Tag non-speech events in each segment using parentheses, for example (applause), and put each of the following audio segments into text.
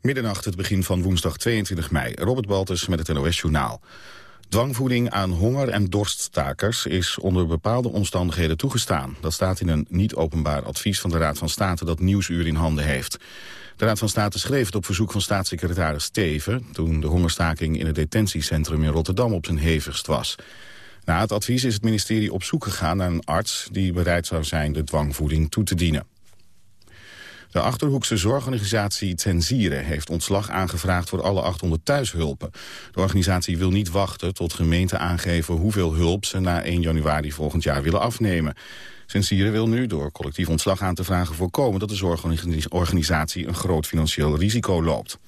Middernacht, het begin van woensdag 22 mei. Robert Baltus met het NOS Journaal. Dwangvoeding aan honger- en dorststakers is onder bepaalde omstandigheden toegestaan. Dat staat in een niet-openbaar advies van de Raad van State dat Nieuwsuur in handen heeft. De Raad van State schreef het op verzoek van staatssecretaris Steven... toen de hongerstaking in het detentiecentrum in Rotterdam op zijn hevigst was. Na het advies is het ministerie op zoek gegaan naar een arts... die bereid zou zijn de dwangvoeding toe te dienen. De Achterhoekse zorgorganisatie Tensieren heeft ontslag aangevraagd voor alle 800 thuishulpen. De organisatie wil niet wachten tot gemeenten aangeven hoeveel hulp ze na 1 januari volgend jaar willen afnemen. Tensieren wil nu door collectief ontslag aan te vragen voorkomen dat de zorgorganisatie een groot financieel risico loopt.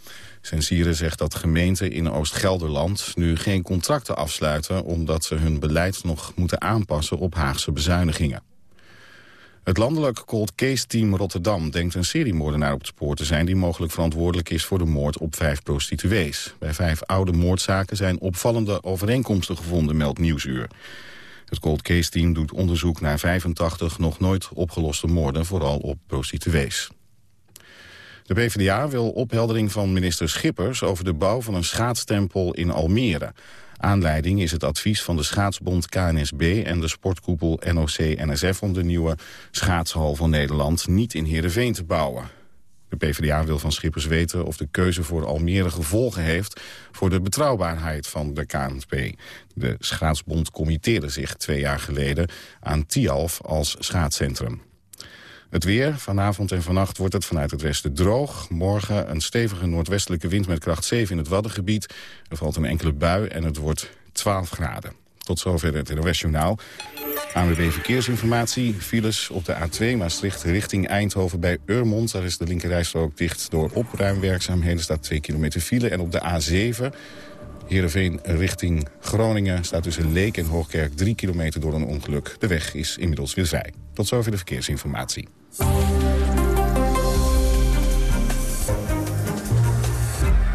Sensieren zegt dat gemeenten in Oost-Gelderland nu geen contracten afsluiten... omdat ze hun beleid nog moeten aanpassen op Haagse bezuinigingen. Het landelijk cold case team Rotterdam denkt een seriemoordenaar op het spoor te zijn... die mogelijk verantwoordelijk is voor de moord op vijf prostituees. Bij vijf oude moordzaken zijn opvallende overeenkomsten gevonden, meldt Nieuwsuur. Het cold case team doet onderzoek naar 85 nog nooit opgeloste moorden, vooral op prostituees. De PvdA wil opheldering van minister Schippers over de bouw van een schaatstempel in Almere. Aanleiding is het advies van de schaatsbond KNSB en de sportkoepel NOC-NSF... om de nieuwe schaatshal van Nederland niet in Heerenveen te bouwen. De PvdA wil van Schippers weten of de keuze voor Almere gevolgen heeft... voor de betrouwbaarheid van de KNSB. De schaatsbond committeerde zich twee jaar geleden aan Tialf als schaatscentrum. Het weer. Vanavond en vannacht wordt het vanuit het westen droog. Morgen een stevige noordwestelijke wind met kracht 7 in het Waddengebied. Er valt een enkele bui en het wordt 12 graden. Tot zover het NOS Journaal. ANWB Verkeersinformatie. Files op de A2 Maastricht richting Eindhoven bij Urmond. Daar is de linkerrijstrook dicht door opruimwerkzaamheden. staat 2 kilometer file. En op de A7 Heerenveen richting Groningen staat tussen Leek en Hoogkerk 3 kilometer door een ongeluk. De weg is inmiddels weer vrij. Tot zover de verkeersinformatie.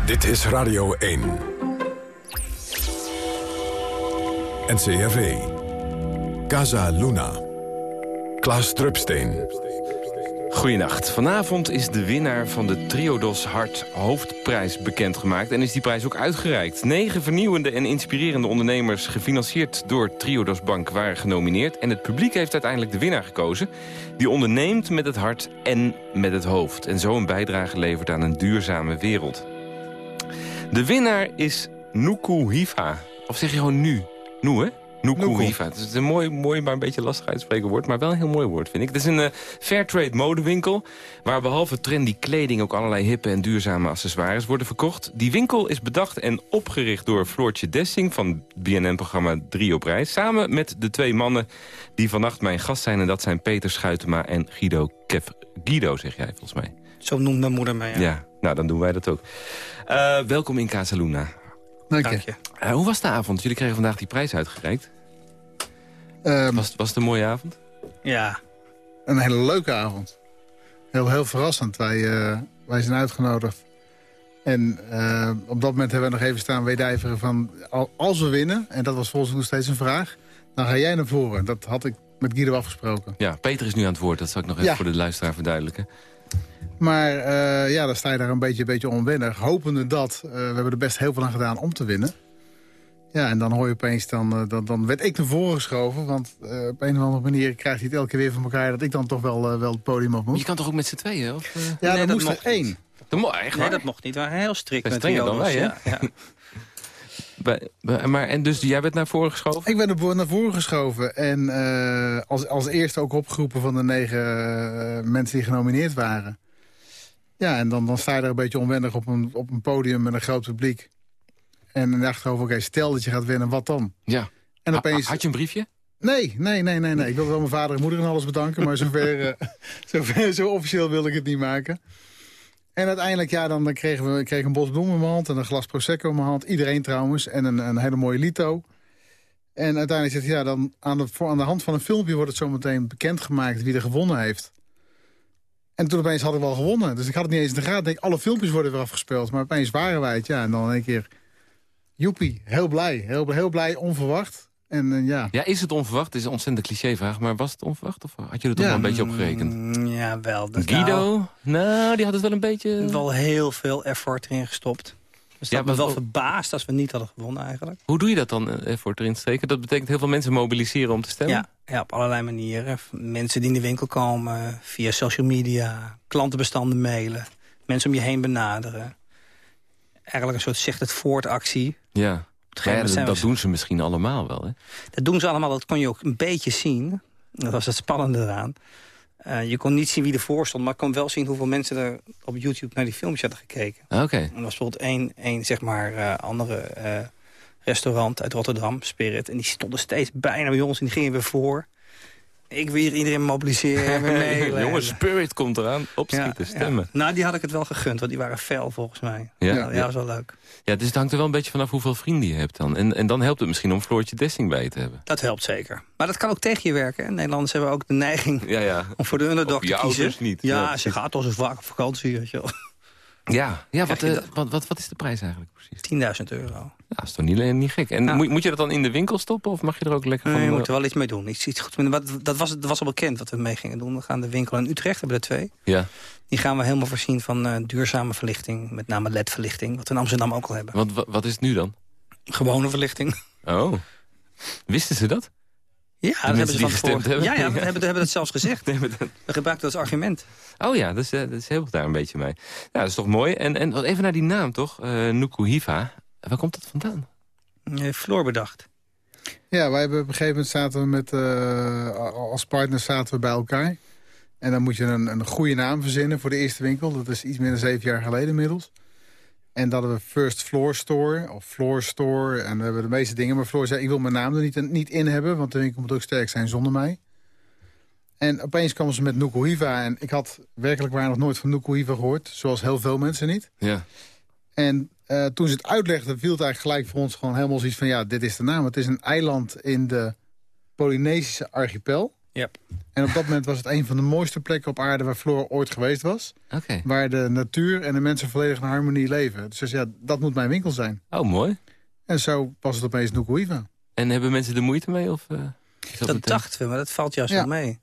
Dit is Radio 1. NCRV. Casa Luna. Klaas Drupsteen. Goedenacht. Vanavond is de winnaar van de Triodos Hart Hoofdprijs bekendgemaakt... en is die prijs ook uitgereikt. Negen vernieuwende en inspirerende ondernemers... gefinancierd door Triodos Bank waren genomineerd... en het publiek heeft uiteindelijk de winnaar gekozen... die onderneemt met het hart en met het hoofd... en zo een bijdrage levert aan een duurzame wereld. De winnaar is Nuku Hiva. Of zeg je gewoon nu? Nu, hè? Het is een mooi, mooi, maar een beetje lastig uitspreken woord. Maar wel een heel mooi woord, vind ik. Het is een uh, Fairtrade modewinkel... waar behalve trendy kleding ook allerlei hippe en duurzame accessoires worden verkocht. Die winkel is bedacht en opgericht door Floortje Dessing... van BNN-programma 3 op reis. Samen met de twee mannen die vannacht mijn gast zijn. En dat zijn Peter Schuitema en Guido Kef... Guido, zeg jij volgens mij. Zo noemt mijn moeder mij, ja. ja. nou dan doen wij dat ook. Uh, welkom in Casaluna. Dank je. Uh, hoe was de avond? Jullie kregen vandaag die prijs uitgereikt. Um, was, was het een mooie avond? Ja. Een hele leuke avond. Heel, heel verrassend. Wij, uh, wij zijn uitgenodigd. En uh, op dat moment hebben we nog even staan wedijveren van... als we winnen, en dat was volgens mij nog steeds een vraag... dan ga jij naar voren. Dat had ik met Guido afgesproken. Ja, Peter is nu aan het woord. Dat zal ik nog even ja. voor de luisteraar verduidelijken. Maar uh, ja, dan sta je daar een beetje, een beetje onwennig. Hopende dat, uh, we hebben er best heel veel aan gedaan om te winnen. Ja, en dan hoor je opeens, dan, dan, dan werd ik naar voren geschoven. Want uh, op een of andere manier krijgt hij het elke keer weer van elkaar... dat ik dan toch wel, wel het podium op moet. Je kan toch ook met z'n tweeën? Of, ja, nee, dan moest er één. Dat mocht echt Nee, dat mocht niet. We waren heel strikt met strenger dan wij, hè? (laughs) Ja, ja. maar, en dus jij werd naar voren geschoven? Ik ben naar voren geschoven. En uh, als, als eerste ook opgeroepen van de negen uh, mensen die genomineerd waren. Ja, en dan, dan sta je er een beetje onwennig op een, op een podium met een groot publiek. En dan dacht ik over, oké, stel dat je gaat winnen, wat dan? Ja. En opeens... Had je een briefje? Nee, nee, nee, nee, nee. Ik wil wel mijn vader en moeder en alles bedanken. Maar zover, uh, (laughs) zover, zo officieel wilde ik het niet maken. En uiteindelijk, ja, dan, dan kregen we kreeg een bos bloemen in mijn hand... en een glas Prosecco in mijn hand. Iedereen trouwens. En een, een hele mooie lito. En uiteindelijk zegt hij, ja, dan aan de, aan de hand van een filmpje... wordt het zometeen bekendgemaakt wie er gewonnen heeft. En toen opeens hadden we al gewonnen. Dus ik had het niet eens in de gaten. Ik denk, alle filmpjes worden weer afgespeeld. Maar opeens waren wij het, ja. En dan een keer, joepie, heel blij. Heel, heel blij, onverwacht. En eh, ja, Ja, is het onverwacht? Het is een ontzettend clichévraag, maar was het onverwacht? Of had je er toch Ja. wel een beetje op gerekend? Mm, Ja, wel. Guido? Nou, die had het wel een beetje... Wel heel veel effort erin gestopt. Dus Ja, dat maar me wel verbaasd als we niet hadden gewonnen eigenlijk. Hoe doe je dat dan eh, het erin steken? Dat betekent heel veel mensen mobiliseren om te stemmen? Ja, ja, op allerlei manieren. Mensen die in de winkel komen, via social media, klantenbestanden mailen, mensen om je heen benaderen. Eigenlijk een soort zegt het voort actie. Ja. Dat, doen ze misschien allemaal wel, hè? Dat doen ze allemaal, dat kon je ook een beetje zien. Dat was het spannende eraan. Eh, je kon niet zien wie ervoor stond, maar ik kon wel zien hoeveel mensen er op YouTube naar die filmpjes hadden gekeken. Oké. Er was bijvoorbeeld één, één zeg maar, eh, andere eh, restaurant uit Rotterdam, Spirit. En die stonden steeds bijna bij ons en die gingen weer voor. Ik wil hier iedereen mobiliseren, (laughs) mailen. Jongens, Spirit komt eraan. Opschieten, stemmen. Nou, die had ik het wel gegund, want die waren fel volgens mij. Ja? Ja, ja, dat was wel leuk. Ja, dus het hangt er wel een beetje vanaf hoeveel vrienden je hebt dan. En, en dan helpt het misschien om Floortje Dessing bij je te hebben. Dat helpt zeker. Maar dat kan ook tegen je werken. hè. Nederlanders hebben ook de neiging Ja, ja. (laughs) om voor de underdog te kiezen. dus niet. Ja, Ja. ze gaat al zo vaak op vakantie. Weet je wel. Ja, ja wat, eh, wat, wat, wat is de prijs eigenlijk precies? 10.000 euro. Ja, dat is toch niet, niet gek. En moet, moet je dat dan in de winkel stoppen of mag je er ook lekker Nee, van... je eh, moet er wel iets mee doen. Iets, iets goed, dat, dat, was, dat was al bekend wat we mee gingen doen. We gaan de winkel in Utrecht, hebben er twee. Ja, Die gaan we helemaal voorzien van eh, duurzame verlichting. Met name LED-verlichting, wat we in Amsterdam ook al hebben. want wa- wat is het nu dan? Gewone verlichting. Oh, wisten ze dat? Ja, dat hebben ze van tevoren. gestemd hebben? Ja, ja, (laughs) we hebben, we hebben het zelfs gezegd. (laughs) Nee, dat- We gebruiken dat als argument. Oh ja, dat is, eh, dat is heel daar een beetje mee. Ja, dat is toch mooi. En, en even naar die naam, toch? Eh Nuku Hiva. Waar komt dat vandaan? Floor bedacht. Ja, wij hebben op een gegeven moment zaten we met, eh, als partners zaten we bij elkaar. En dan moet je een, een goede naam verzinnen voor de eerste winkel. Dat is iets meer dan zeven jaar geleden inmiddels. En dat hadden we First Floor Store of Floor Store. En we hebben de meeste dingen. Maar Floor zei, ik wil mijn naam er niet, niet in hebben. Want de winkel moet ook sterk zijn zonder mij. En opeens kwamen ze met Nuku Hiva. En ik had werkelijk waar nog nooit van Nuku Hiva gehoord. Zoals heel veel mensen niet. Ja. En eh, toen ze het uitlegden, viel het eigenlijk gelijk voor ons gewoon helemaal zoiets van... ja, dit is de naam. Het is een eiland in de Polynesische archipel. Ja. En op dat moment was het een van de mooiste plekken op aarde... waar Floor ooit geweest was. Oké. Waar de natuur en de mensen volledig in harmonie leven. Dus ja, dat moet mijn winkel zijn. Oh, mooi. En zo was het opeens Nukuiva. En hebben mensen er moeite mee? Of, eh, Dat meteen- dachten we, maar dat valt juist Ja. wel mee.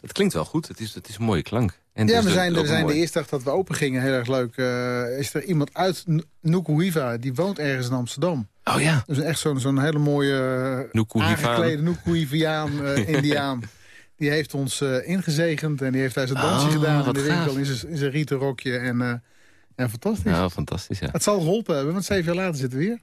Het klinkt wel goed. Het is, het is een mooie klank. En Ja, is we zijn, we zijn de eerste dag dat we open gingen, heel erg leuk... eh, is er iemand uit N- Nukuiva, die woont ergens in Amsterdam. Oh ja, Dus echt zo'n zo'n hele mooie Nukuhivaan. aangeklede Nukuiviaan, eh (laughs) Indiaan. Die heeft ons ingezegend en die heeft daar zijn dansje Oh, gedaan in de winkel in zijn, in zijn rieten rokje. En, en fantastisch. Nou, fantastisch, ja. Het zal geholpen hebben, want zeven jaar later zitten we hier.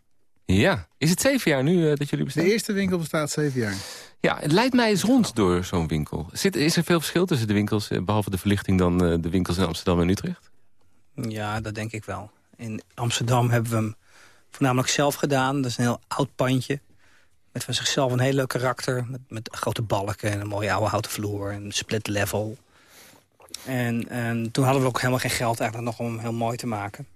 Ja. Is het zeven jaar nu eh, dat jullie bestaan? De eerste winkel bestaat zeven jaar. Ja, het leidt mij eens rond door zo'n winkel. Zit, is er veel verschil tussen de winkels, eh, behalve de verlichting... dan eh, de winkels in Amsterdam en Utrecht? Ja, dat denk ik wel. In Amsterdam hebben we hem voornamelijk zelf gedaan. Dat is een heel oud pandje. Met van zichzelf een heel leuk karakter. Met, met grote balken en een mooie oude houten vloer. En een split level. En, en toen hadden we ook helemaal geen geld eigenlijk nog om hem heel mooi te maken.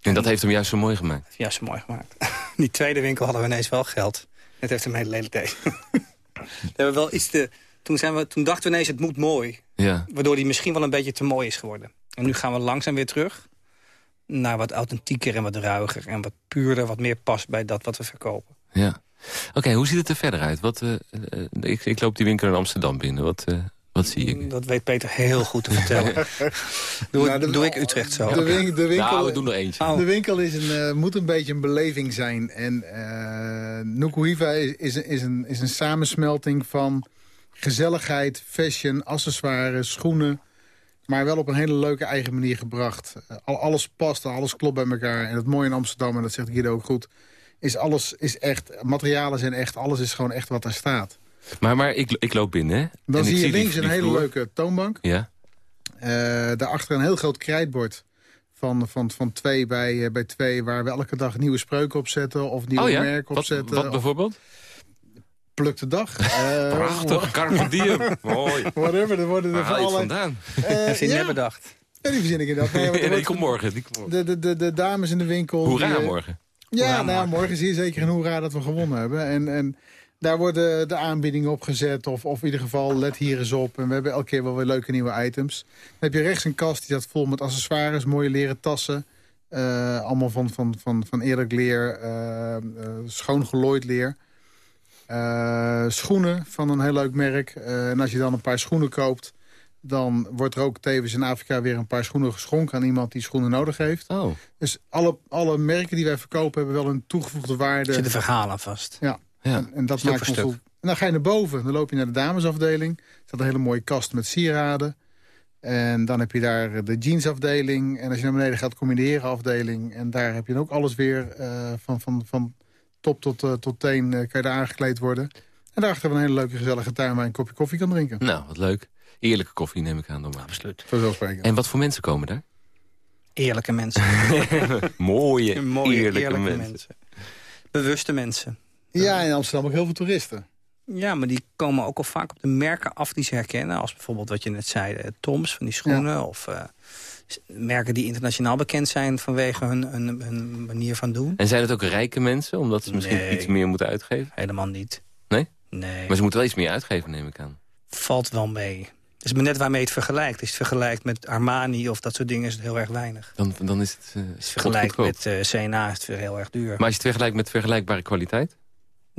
En dat heeft hem juist zo mooi gemaakt. Ja, zo mooi gemaakt. (laughs) Die tweede winkel hadden we ineens wel geld. Het heeft hem heel lelijk deed. we hebben wel iets te... Toen, zijn we, toen dachten we ineens, het moet mooi. Ja. Waardoor die misschien wel een beetje te mooi is geworden. En nu gaan we langzaam weer terug naar wat authentieker en wat ruiger... en wat puurder, wat meer past bij dat wat we verkopen. ja. Oké, hoe ziet het er verder uit? Wat, eh, eh, ik, ik loop die winkel in Amsterdam binnen. Wat, eh, wat zie ik? Dat weet Peter heel goed te vertellen. (laughs) doe, Nou, de- doe ik Utrecht zo. De, win- de winkel, Nou, we doen er eentje. Oh. de winkel is een, eh, moet een beetje een beleving zijn. En eh Nukuhiva is, is, een- is, een, is een samensmelting van gezelligheid, fashion, accessoires, schoenen. Maar wel op een hele leuke eigen manier gebracht. Eh, Al, alles past, alles klopt bij elkaar. En het mooie in Amsterdam, en dat zegt Guido ook goed... is alles is echt, materialen zijn echt, alles is gewoon echt wat daar staat. Maar, maar ik, ik loop binnen, hè? Dan En ik zie je links die een hele vloer. leuke toonbank. Ja? Eh, daarachter een heel groot krijtbord van, van, van twee bij, eh, bij twee... waar we elke dag nieuwe spreuken op zetten of nieuwe Oh ja? merken op Wat, zetten. wat of bijvoorbeeld? pluk de dag. (laughs) Eh, Prachtig, (laughs) Carpe Diem. Mooi. Whatever, er worden er Waar van allerlei... vandaan? (laughs) Ja, net bedacht. ja, die verzin ik inderdaad. Nee, want Nee, die wordt- komt morgen. Die komt morgen. de, de, de, de dames in de winkel... Hoera die, morgen. Ja, Hoera, nou morgen zie je zeker een hoera dat we gewonnen hebben. En, en daar worden de aanbiedingen op gezet. Of, of in ieder geval, let hier eens op. En we hebben elke keer wel weer leuke nieuwe items. Dan heb je rechts een kast die staat vol met accessoires. Mooie leren tassen. eh, allemaal van, van, van, van eerlijk leer. eh, schoon gelooid leer. Schoenen van een heel leuk merk. En als je dan een paar schoenen koopt... dan wordt er ook tevens in Afrika weer een paar schoenen geschonken... aan iemand die schoenen nodig heeft. Oh. Dus alle, alle merken die wij verkopen hebben wel een toegevoegde waarde. Er zitten verhalen vast. Ja, Ja. en, en dat Stuk maakt voor ons... stuk. wel- En dan ga je naar boven, dan loop je naar de damesafdeling. Er staat een hele mooie kast met sieraden. En dan heb je daar de jeansafdeling. En als je naar beneden gaat, kom je in de herenafdeling. En daar heb je dan ook alles weer eh, van, van, van top tot, eh, tot teen eh, kan je daar aangekleed worden. En daarachter hebben we een hele leuke gezellige tuin waar je een kopje koffie kan drinken. Nou, wat leuk. Eerlijke koffie neem ik aan dan maar. Absoluut. Vanzelfsprekend. En wat voor mensen komen daar? Eerlijke mensen. (laughs) Mooie, Mooie, eerlijke, eerlijke, mensen. mensen. Bewuste mensen. Ja, in Amsterdam ook heel veel toeristen. Ja, maar die komen ook al vaak op de merken af die ze herkennen. Als bijvoorbeeld wat je net zei, de Toms van die schoenen. Of eh, merken die internationaal bekend zijn vanwege hun, hun, hun manier van doen. En zijn het ook rijke mensen, omdat ze misschien Nee. iets meer moeten uitgeven? Helemaal niet. Nee? Nee, Maar ze moeten wel iets meer uitgeven, neem ik aan. valt wel mee. Het is maar net waarmee het vergelijkt. Je het vergelijkt met Armani of dat soort dingen is het heel erg weinig. Dan, dan is het uh, het vergelijkt met eh, CNA is het weer heel erg duur. Maar als je het vergelijkt met vergelijkbare kwaliteit?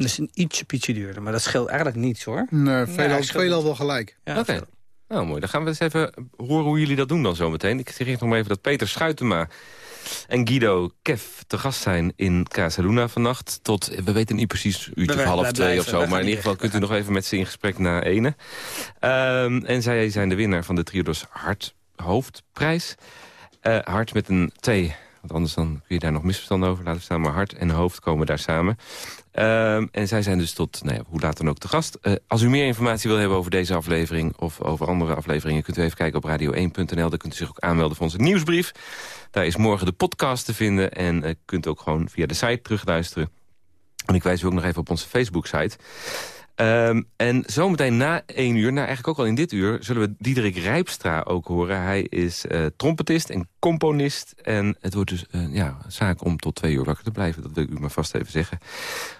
Dat is een ietsje pietje duurder, maar dat scheelt eigenlijk niets hoor. Nee, veelal, schil- veelal wel gelijk. Ja, Oké. Nou, mooi. Dan gaan we eens even horen hoe jullie dat doen dan zometeen. Ik zeg eerst nog maar even dat Peter Schuitema en Guido Kev te gast zijn in Casa Luna vannacht. Tot, we weten niet precies, uurtje We- of half twee of zo. Maar in ieder geval kunt u nog even met ze in gesprek na ene. Ehm, en zij zijn de winnaar van de Triodos Hart Hoofdprijs. Eh, hart met een T. Want anders dan kun je daar nog misverstanden over laten staan. Maar hart en hoofd komen daar samen. Ehm, en zij zijn dus tot, nou ja, hoe laat dan ook te gast. Eh, als u meer informatie wil hebben over deze aflevering... of over andere afleveringen, kunt u even kijken op radio1.nl. Daar kunt u zich ook aanmelden voor onze nieuwsbrief. Daar is morgen de podcast te vinden. En uh, kunt ook gewoon via de site terugluisteren. En ik wijs u ook nog even op onze Facebook-site. Um, en zometeen na één uur, nou eigenlijk ook al in dit uur... zullen we Diederik Rijpstra ook horen. Hij is uh, trompetist en componist. En het wordt dus uh, ja, zaak om tot twee uur wakker te blijven. Dat wil ik u maar vast even zeggen.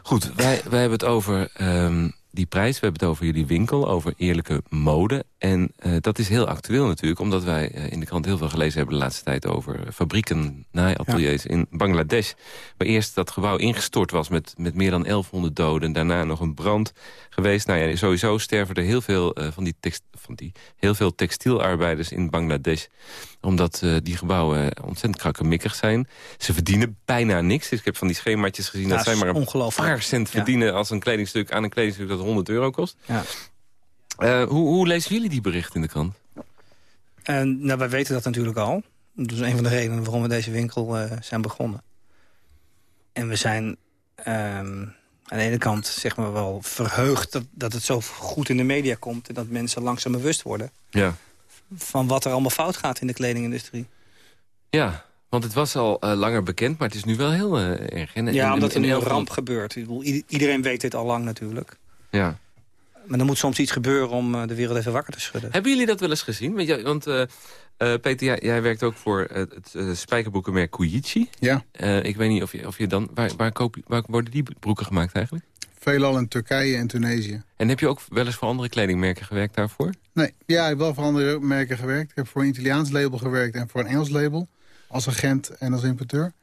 Goed, wij, wij hebben het over um, die prijs. We hebben het over jullie winkel, over eerlijke mode. En uh, dat is heel actueel natuurlijk. Omdat wij uh, in de krant heel veel gelezen hebben de laatste tijd... over fabrieken, naaiateliers ja. in Bangladesh. Waar eerst dat gebouw ingestort was met, met meer dan 1100 doden. En daarna nog een brand geweest. Nou ja, sowieso sterven er heel veel, uh, van, die text, van die heel veel textielarbeiders in Bangladesh. Omdat die gebouwen ontzettend krakkemikkig zijn. Ze verdienen bijna niks. Dus ik heb van die schemaatjes gezien ja, dat zij maar een paar cent verdienen... Als een kledingstuk aan een kledingstuk dat 100 euro kost. Ja. Uh, hoe, hoe lezen jullie die berichten in de krant? En, nou, wij weten dat natuurlijk al. Dat is een van de redenen waarom we deze winkel uh, zijn begonnen. En we zijn um, aan de ene kant zeg maar wel verheugd dat, dat het zo goed in de media komt... en dat mensen langzaam bewust worden ja. van wat er allemaal fout gaat in de kledingindustrie. Ja, want het was al uh, langer bekend, maar het is nu wel heel uh, erg. En, ja, en, omdat er en, een en, ramp gebeurt. Ik bedoel, iedereen weet dit al lang natuurlijk. Ja. Maar er moet soms iets gebeuren om uh, de wereld even wakker te schudden. Hebben jullie dat wel eens gezien? Want, uh, uh, Peter, jij, jij, werkt ook voor het spijkerboekenmerk Kujichi. Ja. ik weet niet of je, of je dan... Waar, waar, koop, waar worden die broeken gemaakt eigenlijk? Veelal in Turkije en Tunesië. En heb je ook wel eens voor andere kledingmerken gewerkt daarvoor? Nee, ja, ik heb wel voor andere merken gewerkt. Ik heb voor een Italiaans label gewerkt en voor een Engels label. Als agent en als importeur.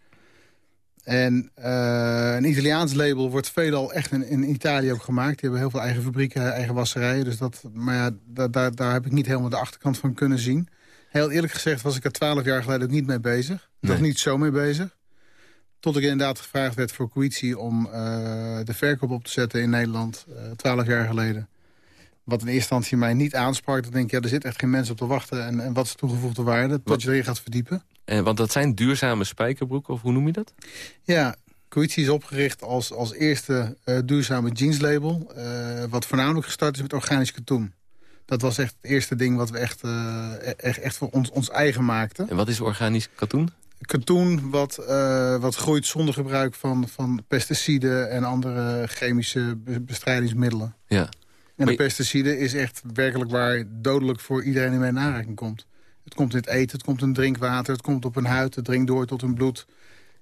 En uh, een Italiaans label wordt veelal echt in, in, Italië ook gemaakt. Die hebben heel veel eigen fabrieken, eigen wasserijen. Dus dat, maar ja, daar, daar, daar heb ik niet helemaal de achterkant van kunnen zien. Heel eerlijk gezegd was ik er twaalf jaar geleden ook niet mee bezig. Nee. Nog niet zo mee bezig. Tot ik inderdaad gevraagd werd voor Coitie om uh, de verkoop op te zetten in Nederland. Twaalf uh, jaar geleden. Wat in eerste instantie mij niet aansprak. Dan denk ik, ja, er zit echt geen mensen op te wachten. En, en wat is toegevoegde waarde? Tot wat? je erin gaat verdiepen. Eh, want dat zijn duurzame spijkerbroeken, of hoe noem je dat? Ja, Coitie is opgericht als, als eerste uh, duurzame jeanslabel. Uh, wat voornamelijk gestart is met organisch katoen. Dat was echt het eerste ding wat we echt, uh, echt, echt voor ons, ons eigen maakten. En wat is organisch katoen? Katoen wat, uh, wat groeit zonder gebruik van, van pesticiden en andere chemische bestrijdingsmiddelen. Ja. En de pesticiden is echt werkelijk waar dodelijk voor iedereen die mee in aanraking komt. Het komt in het eten, het komt in drinkwater, het komt op hun huid, het dringt door tot hun bloed.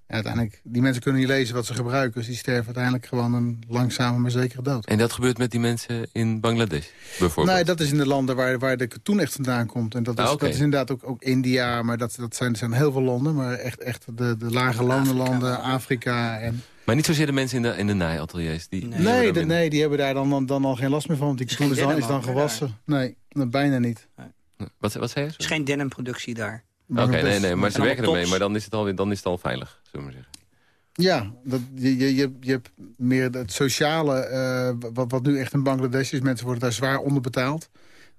Ja, uiteindelijk, die mensen kunnen niet lezen wat ze gebruiken. Dus die sterven uiteindelijk gewoon een langzame maar zekere dood. En dat gebeurt met die mensen in Bangladesh, bijvoorbeeld? Nee, dat is in de landen waar, waar de katoen echt vandaan komt. En dat is, Ah, dat is inderdaad ook, ook India, maar dat, dat zijn, zijn heel veel landen. Maar echt, echt de, de lage landenlanden, Afrika. En, Maar niet zozeer de mensen in de, in de naaiateliers? Die, die nee, de- minder- nee, die hebben daar dan, dan al geen last meer van. Want die is katoen is geen dan, is dan gewassen. Nee, bijna niet. Wat, wat zei je? Er is geen denimproductie daar. Oké, nee, nee, maar ze En werken ermee, maar dan is het al, dan is het al veilig, zullen we maar zeggen. Ja, dat, je, je, je, hebt meer het sociale, eh, wat, wat nu echt in Bangladesh is. Mensen worden daar zwaar onderbetaald.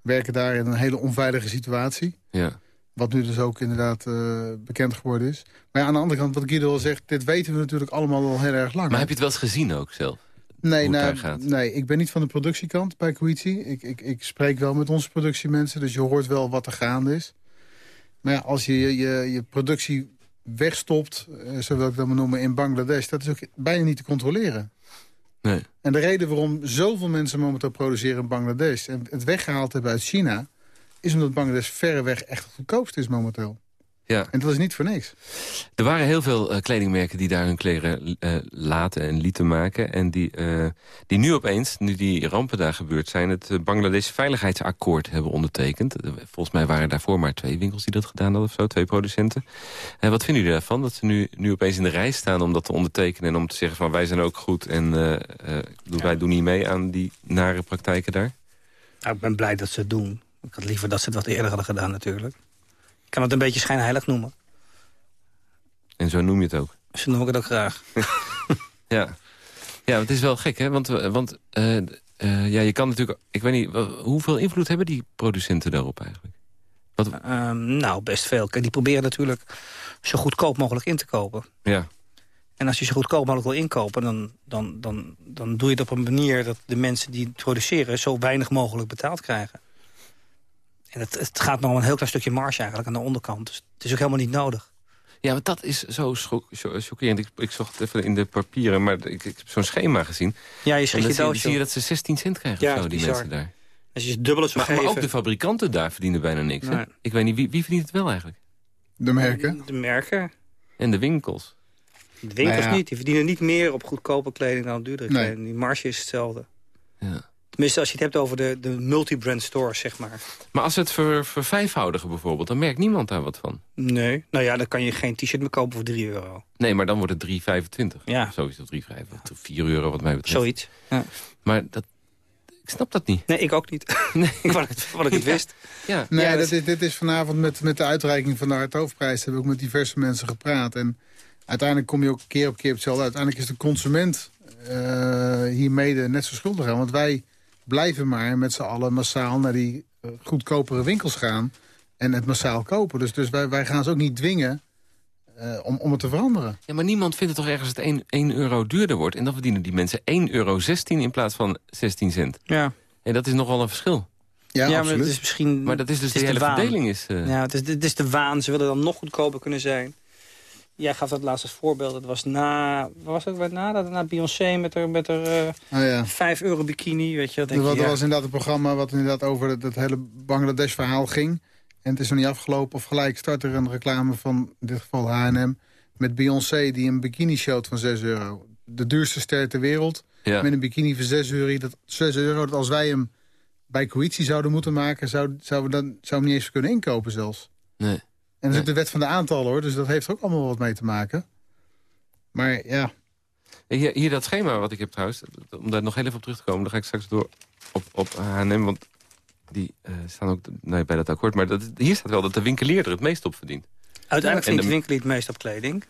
Werken daar in een hele onveilige situatie. Ja. Wat nu dus ook inderdaad eh, bekend geworden is. Maar ja, aan de andere kant, wat Guido al zegt... dit weten we natuurlijk allemaal al heel erg lang. Maar heb je het wel eens gezien ook zelf? nee, nou, nee, ik ben niet van de productiekant bij Coetie. Ik, ik, ik spreek wel met onze productiemensen, dus je hoort wel wat er gaande is. Maar ja, als je je, je, productie wegstopt, eh, zo wil ik dat maar noemen, in Bangladesh... dat is ook bijna niet te controleren. Nee. En de reden waarom zoveel mensen momenteel produceren in Bangladesh... en het weggehaald hebben uit China... is omdat Bangladesh verreweg echt het goedkoopste is momenteel. Ja. En dat is niet voor niks. Er waren heel veel eh, kledingmerken die daar hun kleren eh, laten en lieten maken. En die, eh, die nu opeens, nu die rampen daar gebeurd zijn... het Bangladesh Veiligheidsakkoord hebben ondertekend. Volgens mij waren daarvoor maar twee winkels die dat gedaan hadden of zo. Twee producenten. En wat vinden jullie daarvan? Dat ze nu, nu opeens in de rij staan om dat te ondertekenen... en om te zeggen van wij zijn ook goed en eh, eh, wij doen niet mee aan die nare praktijken daar? Nou, ik ben blij dat ze het doen. Ik had liever dat ze het wat eerder hadden gedaan natuurlijk. Ik kan het een beetje schijnheilig noemen. En zo noem je het ook. Zo noem ik het ook graag. (laughs) Ja, ja het is wel gek, hè? Want, we- want eh, eh, ja, je kan natuurlijk... Ik weet niet, hoeveel invloed hebben die producenten daarop eigenlijk? Ehm, nou, best veel. Kijk, die proberen natuurlijk zo goedkoop mogelijk in te kopen. Ja, En als je zo goedkoop mogelijk wil inkopen... Dan, dan, dan, dan doe je het op een manier dat de mensen die het produceren... zo weinig mogelijk betaald krijgen. En het, het gaat nog om een heel klein stukje marge eigenlijk aan de onderkant. Dus het is ook helemaal niet nodig. ja want dat is zo chockerend. Ik, ik zocht het even in de papieren, maar ik, ik heb zo'n schema gezien. Ja, je En schrikt dan je zie, je- zie je dat ze 16 cent krijgen Ja, of zo, dat die bizar. mensen daar. Als je ze dubbel het zou Maar, maar ook de fabrikanten daar verdienen bijna niks. Nee. Ik weet niet, wie, wie verdient het wel eigenlijk? De merken. De merken. En de winkels. De winkels Nou ja. niet. Die verdienen niet meer op goedkope kleding dan op duurdere Nee. kleding. Die marge is hetzelfde. Ja. Tenminste, als je het hebt over de, de multi-brand stores, zeg maar. Maar als ze het ver, vervijfvoudigen bijvoorbeeld, dan merkt niemand daar wat van. Nee. Nou ja, dan kan je geen t-shirt meer kopen voor 3 euro. Nee, maar dan wordt het 3,25. Ja. Het 3,5. 4 euro wat mij betreft. Zoiets. Ja. Maar dat, ik snap dat niet. Nee, ik ook niet. (laughs) (laughs) Nee. ik wou het, wat ik het wist. Ja. Nee, Ja, dat dat- is, dit is vanavond met, met de uitreiking van de Harthoofdprijs... hebben we ook met diverse mensen gepraat. En uiteindelijk kom je ook keer op keer op hetzelfde uit. Uiteindelijk is de consument eh hiermee net zo schuldig aan. Want wij blijven maar met z'n allen massaal naar die eh, goedkopere winkels gaan... en het massaal kopen. Dus, dus wij, wij gaan ze ook niet dwingen eh, om, om het te veranderen. ja, maar niemand vindt het toch ergens dat 1, 1 euro duurder wordt. En dan verdienen die mensen 1,16 euro in plaats van 16 cent. Ja, En dat is nogal een verschil. Ja, ja maar het is misschien... Maar dat is dus het de hele waan. verdeling is... eh, Ja, het is, het is de waan. Ze willen dan nog goedkoper kunnen zijn. Jij gaf dat laatst als voorbeeld. Het was na... Wat was het weer na? Dat- Na Beyoncé met haar, met haar eh, Oh, ja. 5 euro bikini. Weet je, dat denk je, was, er ja. was inderdaad een programma wat inderdaad over het, het hele Bangladesh-verhaal ging. En het is nog niet afgelopen. Of gelijk start er een reclame van, in dit geval H&M... met Beyoncé die een bikini showt van 6 euro. De duurste ster ter wereld. ja. Met een bikini van 6 euro. Dat, 6 euro dat als wij hem bij Coetie zouden moeten maken... Zou, zouden we dan, zou hem niet eens kunnen inkopen zelfs. Nee. En dat is Nee. ook de wet van de aantallen hoor. Dus dat heeft er ook allemaal wat mee te maken. Maar ja, Hier, hier dat schema wat ik heb trouwens, om daar nog heel even op terug te komen... dan ga ik straks door op, op H&M, want die eh, staan ook nee, bij dat akkoord. Maar dat, hier staat wel dat de winkelier er het meest op verdient. Uiteindelijk En verdient de- de winkel het meest op kleding.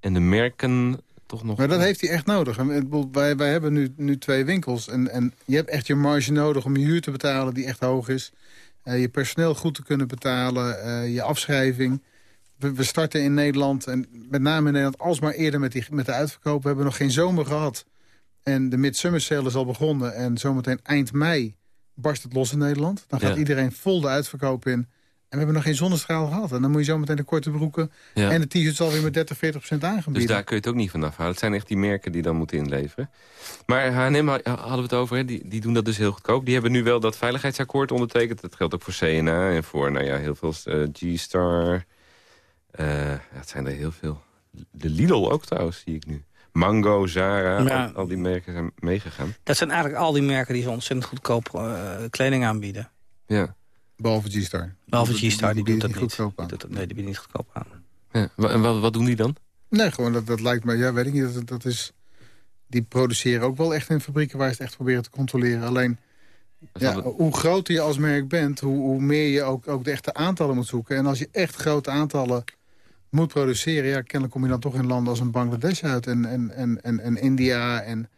En de merken toch nog... Maar dat heeft hij echt nodig. Bedoel, Wij, wij hebben nu, nu twee winkels. En, en je hebt echt je marge nodig om je huur te betalen die echt hoog is. Eh, je personeel goed te kunnen betalen. eh, je afschrijving. We, we starten in Nederland. En met name in Nederland alsmaar eerder met, die, met de uitverkoop. We hebben nog geen zomer gehad. En de midsummer sale is al begonnen. En zometeen eind mei barst het los in Nederland. Dan gaat Ja. iedereen vol de uitverkoop in. En we hebben nog geen zonnestraal gehad. En dan moet je zometeen de korte broeken Ja. en de t-shirts alweer met 30, 40 procent aangebieden. Dus daar kun je het ook niet van afhalen. Het zijn echt die merken die dan moeten inleveren. Maar H&M ha- hadden we het over, hè? Die, die doen dat dus heel goedkoop. Die hebben nu wel dat veiligheidsakkoord ondertekend. Dat geldt ook voor CNA en voor nou ja, heel veel eh, G-Star. Eh, ja, het zijn er heel veel. de Lidl ook trouwens, zie ik nu. Mango, Zara, Ja. al, al die merken zijn meegegaan. Dat zijn eigenlijk al die merken die zo ontzettend goedkoop eh, kleding aanbieden. Ja. Behalve G-Star. Behalve G-Star, die, doet dat niet goedkoop aan. Die doet dat, nee, die biedt niet goedkoop aan. ja. En wat, wat doen die dan? Nee, gewoon dat, dat lijkt me, ja, weet ik niet. Dat, dat is, die produceren ook wel echt in fabrieken waar ze het echt proberen te controleren. Alleen, ja, hoe groter je als merk bent, hoe, hoe meer je ook, ook de echte aantallen moet zoeken. En als je echt grote aantallen moet produceren, ja, kennelijk kom je dan toch in landen als een Bangladesh uit en, en, en, en, en India. En,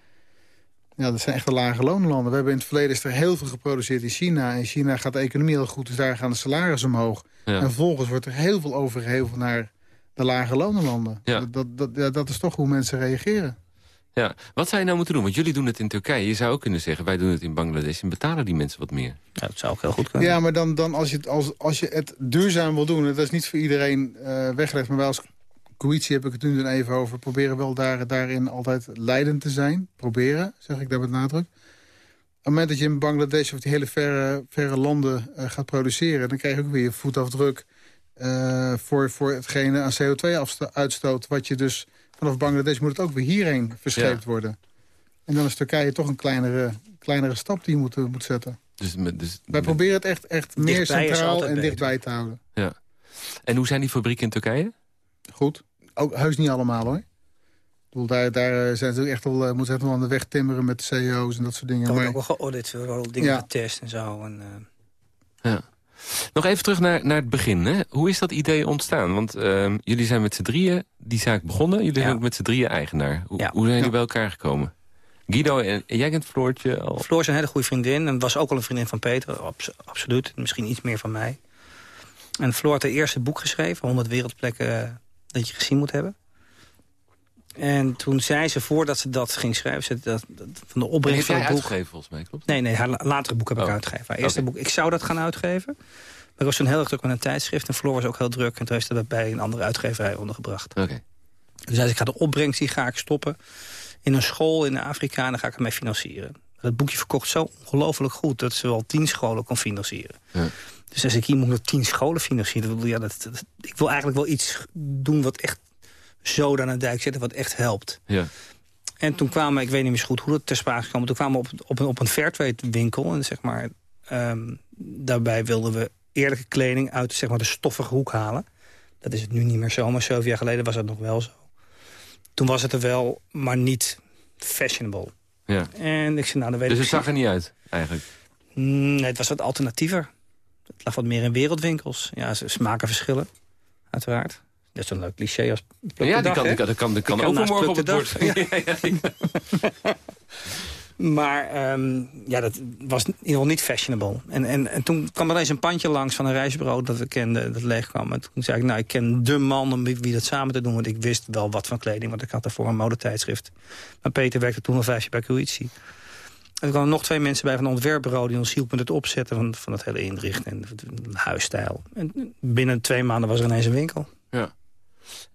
ja, dat zijn echt de lage loonlanden. We hebben in het verleden is er heel veel geproduceerd in China. En China gaat de economie heel goed, dus daar gaan de salarissen omhoog. Ja. En vervolgens wordt er heel veel overgeheveld naar de lage lonenlanden. Ja. Dat, dat, dat, is toch hoe mensen reageren. Ja. Wat zou je nou moeten doen? Want jullie doen het in Turkije. Je zou ook kunnen zeggen, wij doen het in Bangladesh... en betalen die mensen wat meer. Ja, dat zou ook heel goed kunnen. Ja, maar dan, dan als, je het, als, als je het duurzaam wil doen... en dat is niet voor iedereen eh, weggelegd... maar wij als coalitie heb ik het nu dan even over... proberen wel daar, daarin altijd leidend te zijn. Proberen, zeg ik daar met nadruk. Op het moment dat je in Bangladesh of die hele verre, verre landen eh, gaat produceren... dan krijg je ook weer je voetafdruk... eh, voor, voor hetgene aan CO2-uitstoot... wat je dus vanaf Bangladesh moet het ook weer hierheen verscheept worden. En dan is Turkije toch een kleinere, kleinere stap die je moet, moet zetten. Dus, met- dus, Wij proberen het echt, echt meer centraal en dichtbij te houden. Ja. En hoe zijn die fabrieken in Turkije? Goed. Ook heus niet allemaal hoor. Ik bedoel, daar, daar eh, zijn ze echt wel, eh, moeten ze echt wel aan de weg timmeren met de CEO's en dat soort dingen. Er Maar, ook wel geaudit, er worden dingen Ja. getest en zo. En, eh, Ja. Nog even terug naar, naar het begin. Hè? Hoe is dat idee ontstaan? Want ehm, jullie zijn met z'n drieën die zaak begonnen. Jullie Ja. zijn ook met z'n drieën eigenaar. Hoe, Ja. hoe zijn jullie Ja. bij elkaar gekomen? Guido, en, en jij kent Floortje al... Floor is een hele goede vriendin en was ook al een vriendin van Peter, abs- absoluut. Misschien iets meer van mij. En Floor had haar eerste boek geschreven, 100 wereldplekken dat je gezien moet hebben. En toen zei ze, voordat ze dat ging schrijven, ze dat, dat- van de En opbrengst van het boek... uitgegeven volgens mij, klopt? Nee, nee, haar la- latere boek heb ik Oh. uitgegeven. Haar eerste boek, ik zou dat gaan uitgeven. Maar ik was toen heel erg druk met een tijdschrift. En Floor was ook heel druk. En toen heeft ze dat bij een andere uitgeverij ondergebracht. Oké. Dus zei ze, ik ga de opbrengst die ga ik stoppen in een school in Afrika. En dan ga ik ermee financieren. Dat boekje verkocht zo ongelooflijk goed... dat ze wel tien scholen kon financieren. Ja. Dus als ik hier moet nog tien scholen financieren... Dan, ja, dat, dat- ik wil eigenlijk wel iets doen wat echt zo aan de dijk zetten... wat echt helpt. Ja. En toen kwamen, ik weet niet meer zo goed hoe dat ter sprake kwam... toen kwamen we op, op, een- op een fairtrade winkel. En zeg maar, ehm, daarbij wilden we eerlijke kleding uit zeg maar, de stoffige hoek halen. Dat is het nu niet meer zo, maar zeven jaar geleden was dat nog wel zo. Toen was het er wel, maar niet fashionable. ja. En ik zei, nou, dan weet Dus ik het zag er niet uit, eigenlijk. Mm, Nee, het was wat alternatiever. Het lag wat meer in wereldwinkels. Ja, ze smaken verschillen, uiteraard. Dat is een leuk cliché als pluk ja, die kan, die kan, kan, die kan Die kan naast overmorgen op het bord. Ja, (laughs) ja. (laughs) Maar ehm, ja, dat was in ieder geval niet fashionable. En, en, en toen kwam er eens een pandje langs van een reisbureau dat we kenden, dat leeg kwam. En toen zei ik, nou, ik ken de man om wie dat samen te doen. Want ik wist wel wat van kleding, want ik had daarvoor een modetijdschrift. Maar Peter werkte toen al vijf jaar bij Coetie. Er kwamen nog twee mensen bij van een ontwerpbureau... die ons hielp met het opzetten van, van het hele inrichten en de, huisstijl. En binnen twee maanden was er ineens een winkel. Ja.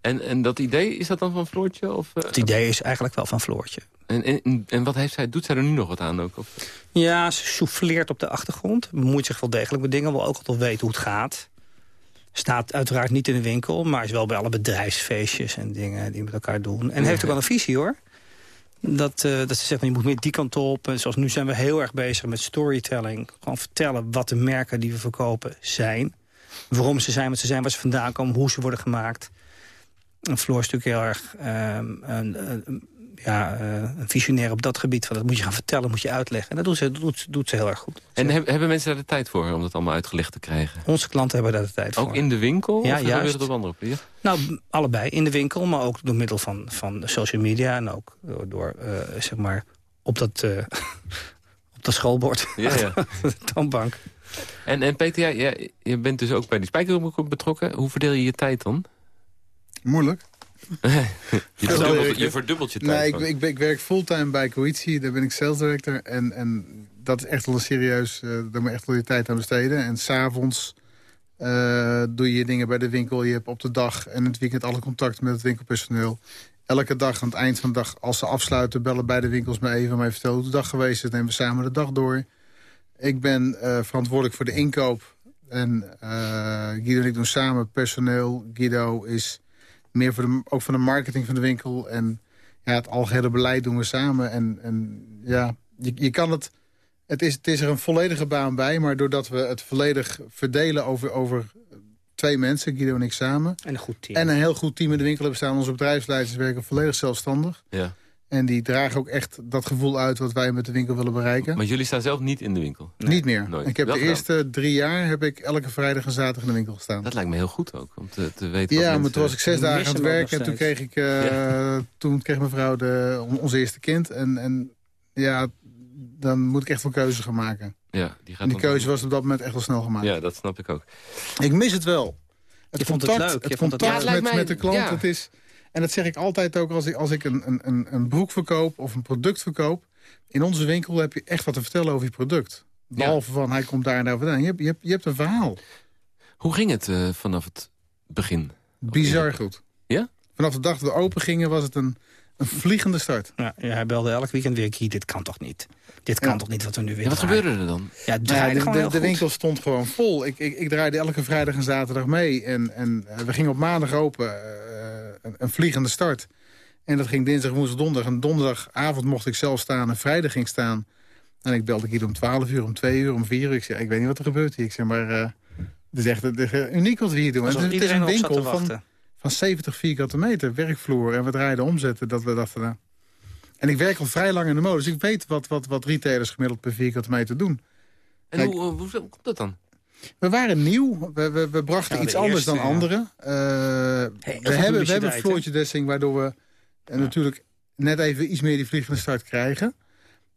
En, en dat idee, is dat dan van Floortje? Of, eh, Het idee is eigenlijk wel van Floortje. en, en, en wat heeft zij, doet zij er nu nog wat aan ook? Of? Ja, ze souffleert op de achtergrond. Bemoeit zich wel degelijk met dingen. Wil ook altijd weten hoe het gaat. Staat uiteraard niet in de winkel. Maar is wel bij alle bedrijfsfeestjes en dingen die met elkaar doen. En heeft ook wel een visie hoor. Dat, eh, dat ze zegt, je moet meer die kant op. En zoals nu zijn we heel erg bezig met storytelling. Gewoon vertellen wat de merken die we verkopen zijn. Waarom ze zijn wat ze zijn, waar ze vandaan komen, hoe ze worden gemaakt. En Floor is natuurlijk heel erg ehm, een, een- ja, eh, een visionair op dat gebied. Van, dat moet je gaan vertellen, moet je uitleggen. En dat doet ze, dat doet, doet ze heel erg goed. En heb- hebben mensen daar de tijd voor om dat allemaal uitgelegd te krijgen? Onze klanten hebben daar de tijd voor. Ook in de winkel? Ja, of juist. gebeurt het op andere plekken? Nou, allebei. In de winkel, maar ook door middel van, van social media. En ook door, door eh, zeg maar, op dat, eh, (laughs) op dat schoolbord. Ja, ja. (laughs) de toonbank. En, en Peter, jij, jij- je bent dus ook bij die spijkerboek betrokken. Hoe verdeel je je tijd dan? Moeilijk. Je verdubbelt, je verdubbelt je tijd. Nee, ik, ik, ik werk fulltime bij Coetie. Daar ben ik sales director. En, en dat is echt wel serieus... eh daar moet je echt wel je tijd aan besteden. En s'avonds eh doe je dingen bij de winkel. Je hebt op de dag en het weekend alle contacten met het winkelpersoneel. Elke dag aan het eind van de dag, als ze afsluiten... bellen beide winkels me even om even te vertellen hoe de dag geweest is. Dan nemen we samen de dag door. Ik ben eh, verantwoordelijk voor de inkoop. En Guido en ik doen samen personeel. Guido is meer voor de, ook van de marketing van de winkel. En ja, het algehele beleid doen we samen. En, en ja, je, je kan het... Het is, het is er een volledige baan bij, maar doordat we het volledig verdelen over, over twee mensen, Guido en ik samen. En een goed team. En een heel goed team in de winkel hebben staan. Onze bedrijfsleiders werken volledig zelfstandig. Ja. En die dragen ook echt dat gevoel uit wat wij met de winkel willen bereiken. Maar jullie staan zelf niet in de winkel? Niet meer. nooit. Ik heb Wel de gedaan. eerste drie jaar heb ik elke vrijdag en zaterdag in de winkel gestaan. Dat lijkt me heel goed ook, om te, te weten wat Ja, maar toen was ik zes dagen aan het werken en toen kreeg, ik, eh, toen kreeg mijn vrouw de, ons eerste kind. En, en ja, dan moet ik echt wel keuzes gaan maken. Ja, die gaat En die keuze was op dat moment echt wel snel gemaakt. Ja, dat snap ik ook. Ik mis het wel. Het Je vond het contact, leuk, je het vond het contact het met, met de klant. ja. Het is, en dat zeg ik altijd ook als ik, als ik een, een, een, een broek verkoop of een product verkoop. In onze winkel heb je echt wat te vertellen over je product. Behalve van, hij komt daar en daar vandaan. Je hebt, je hebt, je hebt een verhaal. Hoe ging het eh, vanaf het begin? Bizar goed. Ja? Vanaf de dag dat we open gingen was het een, een vliegende start. Ja, ja, hij belde elk weekend weer, Guy, dit kan toch niet? Dit kan Ja. toch niet wat we nu weer Ja, wat gebeurde er dan? Ja, het Nou draaide ja, gewoon de, de, de winkel stond gewoon vol. Ik, ik, ik draaide elke vrijdag en zaterdag mee. En, en we gingen op maandag open. eh, een, een vliegende start. En dat ging dinsdag, woensdag, donderdag. En donderdagavond mocht ik zelf staan. En vrijdag ging staan. En ik belde hier om 12 uur, om 2 uur, om 4 uur. Ik zei, ik weet niet wat er gebeurt hier. Ik zeg, maar eh, het is echt het is echt uniek wat we hier doen. Alsof Het is, een winkel van, van 70 vierkante meter, werkvloer. En we draaiden omzetten dat we dachten, nou... En ik werk al vrij lang in de mode, dus ik weet wat, wat, wat retailers gemiddeld per vierkante meter doen. En Kijk. hoe, hoe, hoe komt dat dan? We waren nieuw. We, we, we brachten Ja, iets anders dan ja. anderen. Eh, we, hebben, we hebben floortje dessing, waardoor we eh, natuurlijk net even iets meer die vliegende start krijgen.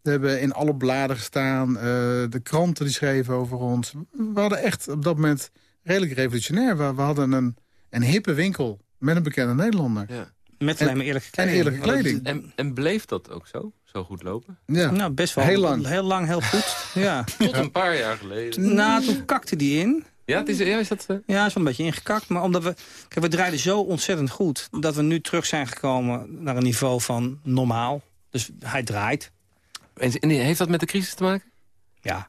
We hebben in alle bladen gestaan. eh, de kranten die schreven over ons. We hadden echt op dat moment redelijk revolutionair. We, we hadden een, een hippe winkel met een bekende Nederlander. Ja. Met alleen maar eerlijke En kleding. eerlijke kleding. En, en bleef dat ook zo? Zo goed lopen? Ja. Nou, best wel. Heel lang. Heel lang, heel goed. (laughs) Ja. Tot een paar jaar geleden. nou, toen kakte die in. Ja, het is, ja is dat... eh, Ja, is wel een beetje ingekakt. Maar omdat we... Kijk, we draaiden zo ontzettend goed... dat we nu terug zijn gekomen naar een niveau van normaal. Dus hij draait. en en heeft dat met de crisis te maken? Ja,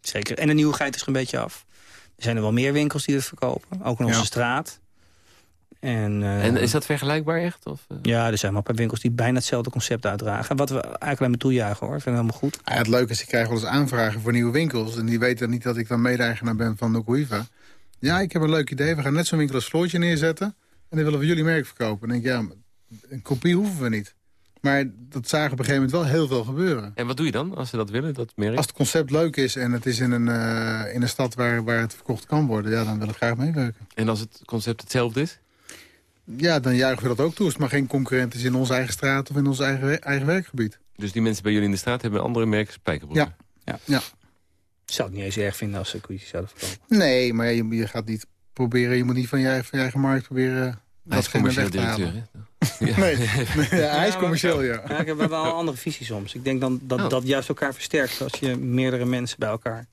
zeker. En de nieuwigheid is er een beetje af. Er zijn er wel meer winkels die het verkopen. Ook in onze Ja. straat. En, eh, En is dat vergelijkbaar echt? Of, eh? Ja, er zijn maar een paar winkels die bijna hetzelfde concept uitdragen. Wat we eigenlijk alleen maar toejuichen, hoor. Ik vind het helemaal goed. Ja, het leuke is, ik krijg wel eens aanvragen voor nieuwe winkels. En die weten niet dat ik dan mede-eigenaar ben van Nokuiva. Ja, ik heb een leuk idee. We gaan net zo'n winkel als Floortje neerzetten. En dan willen we jullie merk verkopen. Dan denk ik, ja, een kopie hoeven we niet. Maar dat zagen op een gegeven moment wel heel veel gebeuren. En wat doe je dan als ze dat willen, dat merk? Als het concept leuk is en het is in een, eh, in een stad waar, waar het verkocht kan worden... ja, dan wil ik graag meewerken. En als het concept hetzelfde is? Ja, dan juichen we dat ook toe. Als het maar geen concurrent is in onze eigen straat of in ons eigen, we- eigen werkgebied. Dus die mensen bij jullie in de straat hebben andere merken spijkerbroeken? Ja. Ik zou het niet eens erg vinden als ze koetjes zouden verkopen. Nee, maar je, je gaat niet proberen... je moet niet van je, van je eigen markt proberen... Hij is datgene commercieel weg te halen. (laughs) Ja. Nee, nee, (laughs) ja, hij is commercieel, ja. Ja, ik heb wel een andere visie soms. Ik denk dan dat Oh. dat juist elkaar versterkt als je meerdere mensen bij elkaar...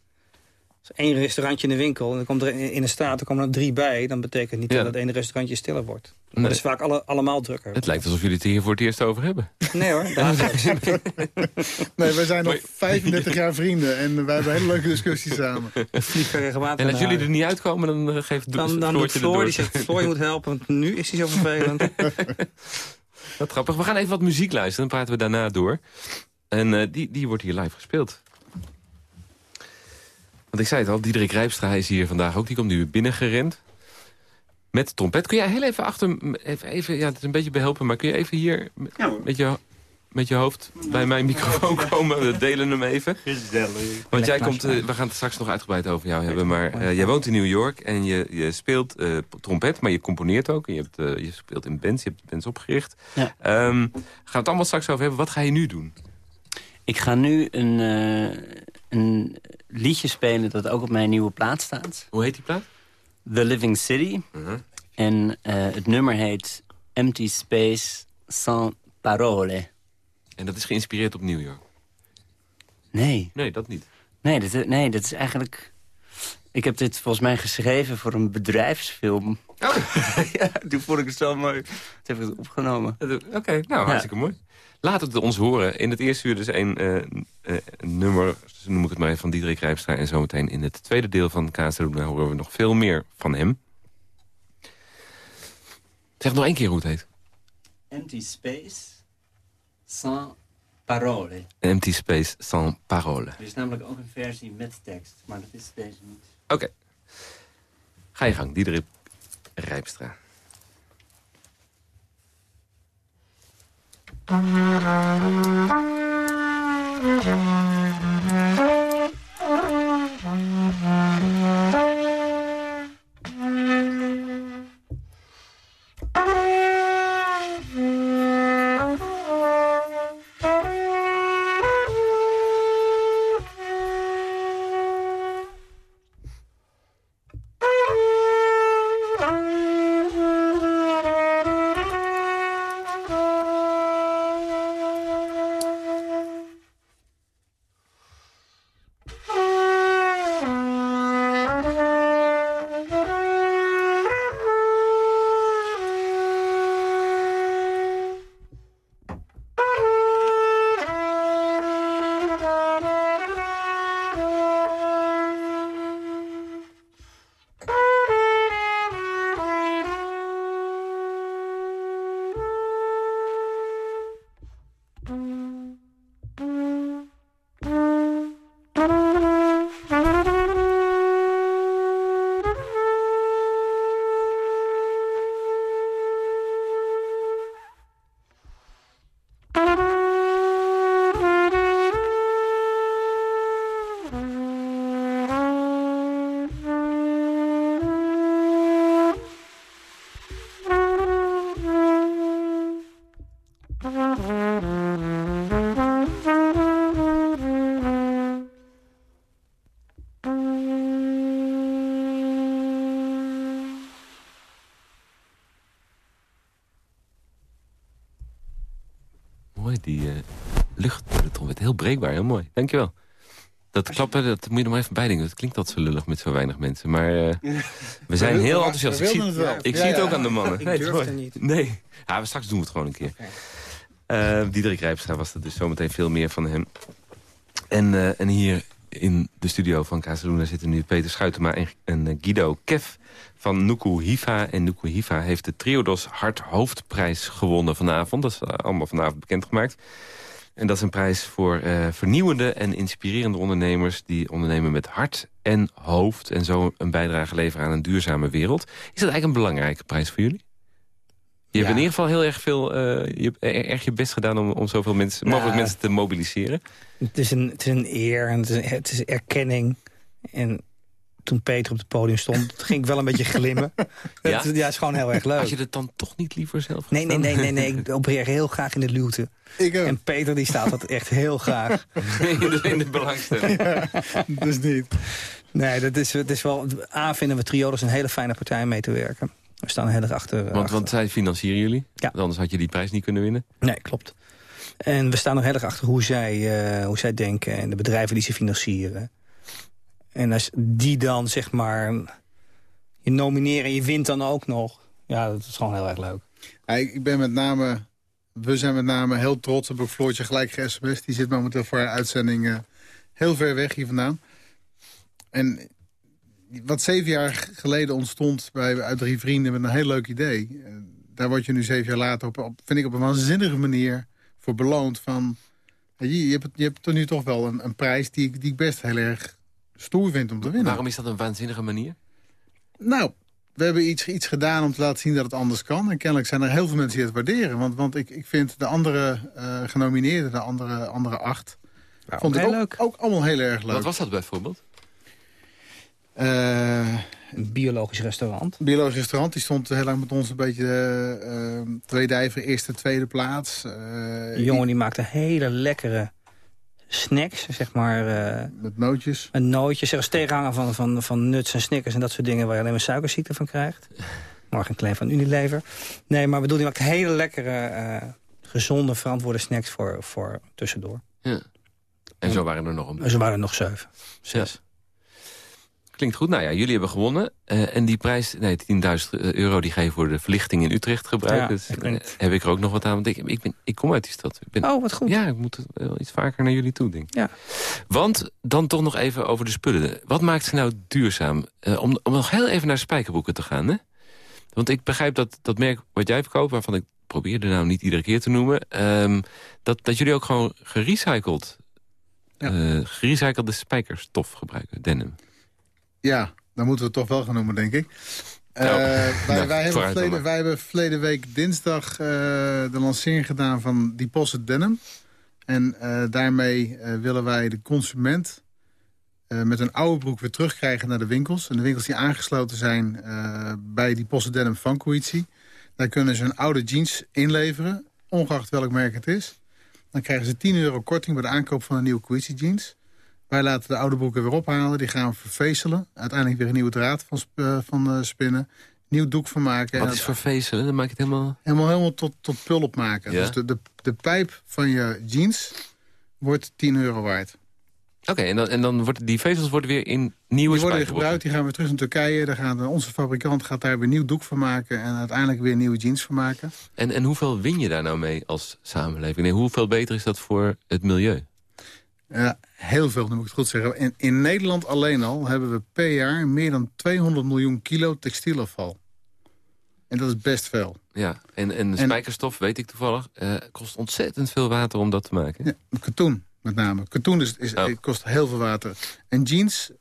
Als één restaurantje in de winkel en dan komt er in in een straat er komen er drie bij... dan betekent niet Ja. dat het ene restaurantje stiller wordt. Nee. Dat is vaak alle, allemaal drukker. Het lijkt alsof jullie het hier voor het eerst over hebben. Nee hoor, (laughs) daar (laughs) Nee, wij zijn al Maar- 35 jaar vrienden en wij hebben hele leuke discussies samen. (laughs) vliegen regelmatig En als jullie er niet uitkomen, dan eh, geeft Dan, dan doet Floortje de Floor, die zegt, Floor, je moet helpen, want nu is hij zo vervelend. Wat grappig. We gaan even wat muziek luisteren, dan praten we daarna door. En eh, die, die wordt hier live gespeeld. Want ik zei het al, Diederik Rijpstra is hier vandaag ook. Die komt nu binnengerend. Met trompet. Kun jij heel even achter... Even, even, ja, het is een beetje behelpen, maar kun je even hier met, je, met je hoofd bij mijn microfoon (laughs) komen? We delen hem even. Want jij komt, eh, we gaan het straks nog uitgebreid over jou hebben. Maar eh, jij woont in New York en je, je speelt eh, trompet, maar je componeert ook. En je, hebt, eh, je speelt in bands, je hebt bands opgericht. Ja. Ehm, gaan we het allemaal straks over hebben. Wat ga je nu doen? Ik ga nu een, eh, een liedje spelen dat ook op mijn nieuwe plaat staat. Hoe heet die plaat? The Living City. Uh-huh. En eh, het nummer heet Empty Space Sans Parole. En dat is geïnspireerd op New York. Nee, Nee, dat niet. nee dat, nee, dat is eigenlijk... Ik heb dit volgens mij geschreven voor een bedrijfsfilm. Oh. (laughs) ja, toen vond ik het zo mooi. Toen heb ik het opgenomen. Oké, nou, hartstikke mooi. Laat het ons horen. In het eerste uur dus een eh, eh, nummer, noem ik het maar even, van Diederik Rijpstra. En zometeen in het tweede deel van Kaas horen we nog veel meer van hem. Zeg nog één keer hoe het heet. Empty Space sans parole. Empty Space Sans Parole. Er is namelijk ook een versie met tekst, maar dat is deze niet. Oké. Ga je gang, Diederik Rijpstra. Mooi, Heel mooi. Dankjewel. Dat klappen, dat moet je er maar even bij denken. Het klinkt altijd zo lullig met zo weinig mensen. Maar eh, we zijn heel we enthousiast. Ik zie, het ik Ja, zie het ja. ook aan de mannen. (laughs) Ik het is durfde mooi. niet. Nee. Ja, we straks doen we het gewoon een keer. Eh Diederik Rijpstra was er dus zometeen veel meer van hem. En, eh, en hier in de studio van Casaluna zitten nu Peter Schuitema en, en Guido Kef van Nuku Hiva. En Nuku Hiva heeft de Triodos Hart Hoofdprijs gewonnen vanavond. Dat is allemaal vanavond bekendgemaakt. En dat is een prijs voor eh, vernieuwende en inspirerende ondernemers... die ondernemen met hart en hoofd... en zo een bijdrage leveren aan een duurzame wereld. Is dat eigenlijk een belangrijke prijs voor jullie? Je hebt Ja. in ieder geval heel erg veel, eh, je hebt er- erg je best gedaan om, om zoveel mensen, Nou, mogelijk mensen te mobiliseren. Het is een, het is een eer en het is, het is erkenning. En toen Peter op het podium stond, (laughs) ging ik wel een beetje glimmen. Ja? Het, ja, is gewoon heel erg leuk. Had je het dan toch niet liever zelf Nee, nee, nee, nee, nee. Ik opereer heel graag in de luwte. Ik ook. En Peter die staat dat echt heel graag. (laughs) in de, in de belangstelling. Dus niet. Nee, dat is, het is wel... A vinden we Triodos een hele fijne partij om mee te werken. We staan heel erg achter. Want, achter. want zij financieren jullie. Ja. Anders had je die prijs niet kunnen winnen. Nee, klopt. En we staan nog heel erg achter hoe zij, eh, hoe zij denken... en de bedrijven die ze financieren. En als die dan, zeg maar... je nomineren en je wint dan ook nog... ja, dat is gewoon heel erg leuk. Ik, ben met name... We zijn met name heel trots. Ik Floortje gelijk ge-sms. Die zit momenteel voor een uitzending eh, heel ver weg hier vandaan. En wat zeven jaar geleden ontstond bij, uit drie vrienden met een heel leuk idee. eh, Daar word je nu zeven jaar later op, op vind ik op een waanzinnige manier voor beloond. Van, je, je, hebt, je hebt toch nu toch wel een, een prijs die, die ik best heel erg stoer vind om te winnen. Waarom is dat een waanzinnige manier? Nou, we hebben iets, iets gedaan om te laten zien dat het anders kan. En kennelijk zijn er heel veel mensen die het waarderen. Want, want ik, ik vind de andere eh, genomineerden, de andere, andere acht... vond ik ook, leuk. ook allemaal heel erg leuk. Wat was dat bijvoorbeeld? Eh, Een biologisch restaurant. een biologisch restaurant die stond heel lang met ons een beetje eh eh, tweedijver, eerste, tweede plaats. Eh, Een jongen die maakte hele lekkere snacks, zeg maar... eh, Met nootjes. een nootje, zeg als tegenhanger van, van, van nuts en snickers en dat soort dingen... waar je alleen maar suikerziekte van krijgt. Morgen Klein van Unilever. Nee, maar bedoel, die maakt hele lekkere, eh, gezonde, verantwoorde snacks voor, voor tussendoor. Ja. En zo waren er nog een En Ze waren er nog zeven. Zes. Klinkt goed. Nou ja, jullie hebben gewonnen. Eh, en die prijs, nee, 10.000 euro, die ga je voor de verlichting in Utrecht gebruiken. Ja, dus, eh, heb ik er ook nog wat aan. Want ik, ik, ben, ik kom uit die stad. Ik ben, Oh, wat goed. Ja, ik moet wel iets vaker naar jullie toe, denk ik. Ja. Want dan toch nog even over de spullen. Wat maakt ze nou duurzaam? Eh, om, om nog heel even naar spijkerbroeken te gaan, hè? Want ik begrijp dat dat merk wat jij verkoopt... waarvan ik probeer de naam niet iedere keer te noemen... ehm, dat, dat jullie ook gewoon gerecycled... Ja. eh, gerecyclede spijkerstof gebruiken, denim. Ja, dan moeten we toch wel gaan noemen, denk ik. Eh, Nou, wij, nou, wij, hebben verleden, wij hebben verleden week dinsdag eh, de lancering gedaan van Deposit Denim. En eh, daarmee willen wij de consument met een oude broek weer terugkrijgen naar de winkels. En de winkels die aangesloten zijn bij Deposit Denim van Coetzee. Daar kunnen ze een oude jeans inleveren, ongeacht welk merk het is. Dan krijgen ze 10 euro korting bij de aankoop van een nieuwe Coetzee jeans. Wij laten de oude broeken weer ophalen. Die gaan we vervezelen. Uiteindelijk weer een nieuwe draad van, eh, van eh, spinnen. Nieuw doek van maken. Wat en is het vervezelen? Dan maak je het helemaal... helemaal, helemaal tot, tot pulp maken. Ja. Dus de, de, de pijp van je jeans wordt 10 euro waard. Oké, en, dan, en dan worden die vezels worden weer in nieuwe Die worden weer gebruikt, die gaan weer terug naar Turkije. Daar gaat, onze fabrikant gaat daar weer nieuw doek van maken... en uiteindelijk weer nieuwe jeans van maken. En, en hoeveel win je daar nou mee als samenleving? Nee, hoeveel beter is dat voor het milieu? Ja, heel veel, dan moet ik het goed zeggen. In, in Nederland alleen al hebben we per jaar meer dan 200 miljoen kilo textielafval. En dat is best veel. Ja, en, en de En- spijkerstof, weet ik toevallig, eh, kost ontzettend veel water om dat te maken. Ja, katoen met name. Katoen is, is, Oh. kost heel veel water. En jeans,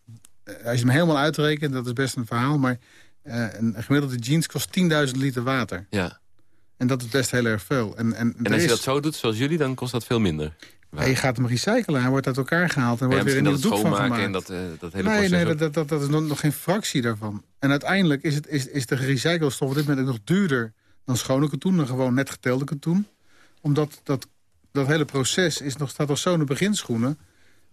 eh, als je hem helemaal uitrekent, dat is best een verhaal... maar eh, een gemiddelde jeans kost 10.000 liter water. Ja. En dat is best heel erg veel. En, en, En als je dat zo doet, zoals jullie, dan kost dat veel minder. Ja, je gaat hem recyclen, hij wordt uit elkaar gehaald... en wordt weer een nieuw dat doek van gemaakt. en dat, eh, dat hele Nee, proces. nee dat, dat, dat is nog, nog geen fractie daarvan. En uiteindelijk is, het, is, is de gerecyclede stof op dit moment ook nog duurder... dan schone katoen, dan gewoon net geteelde katoen. Omdat dat, dat hele proces is nog, staat nog zo in de beginschoenen.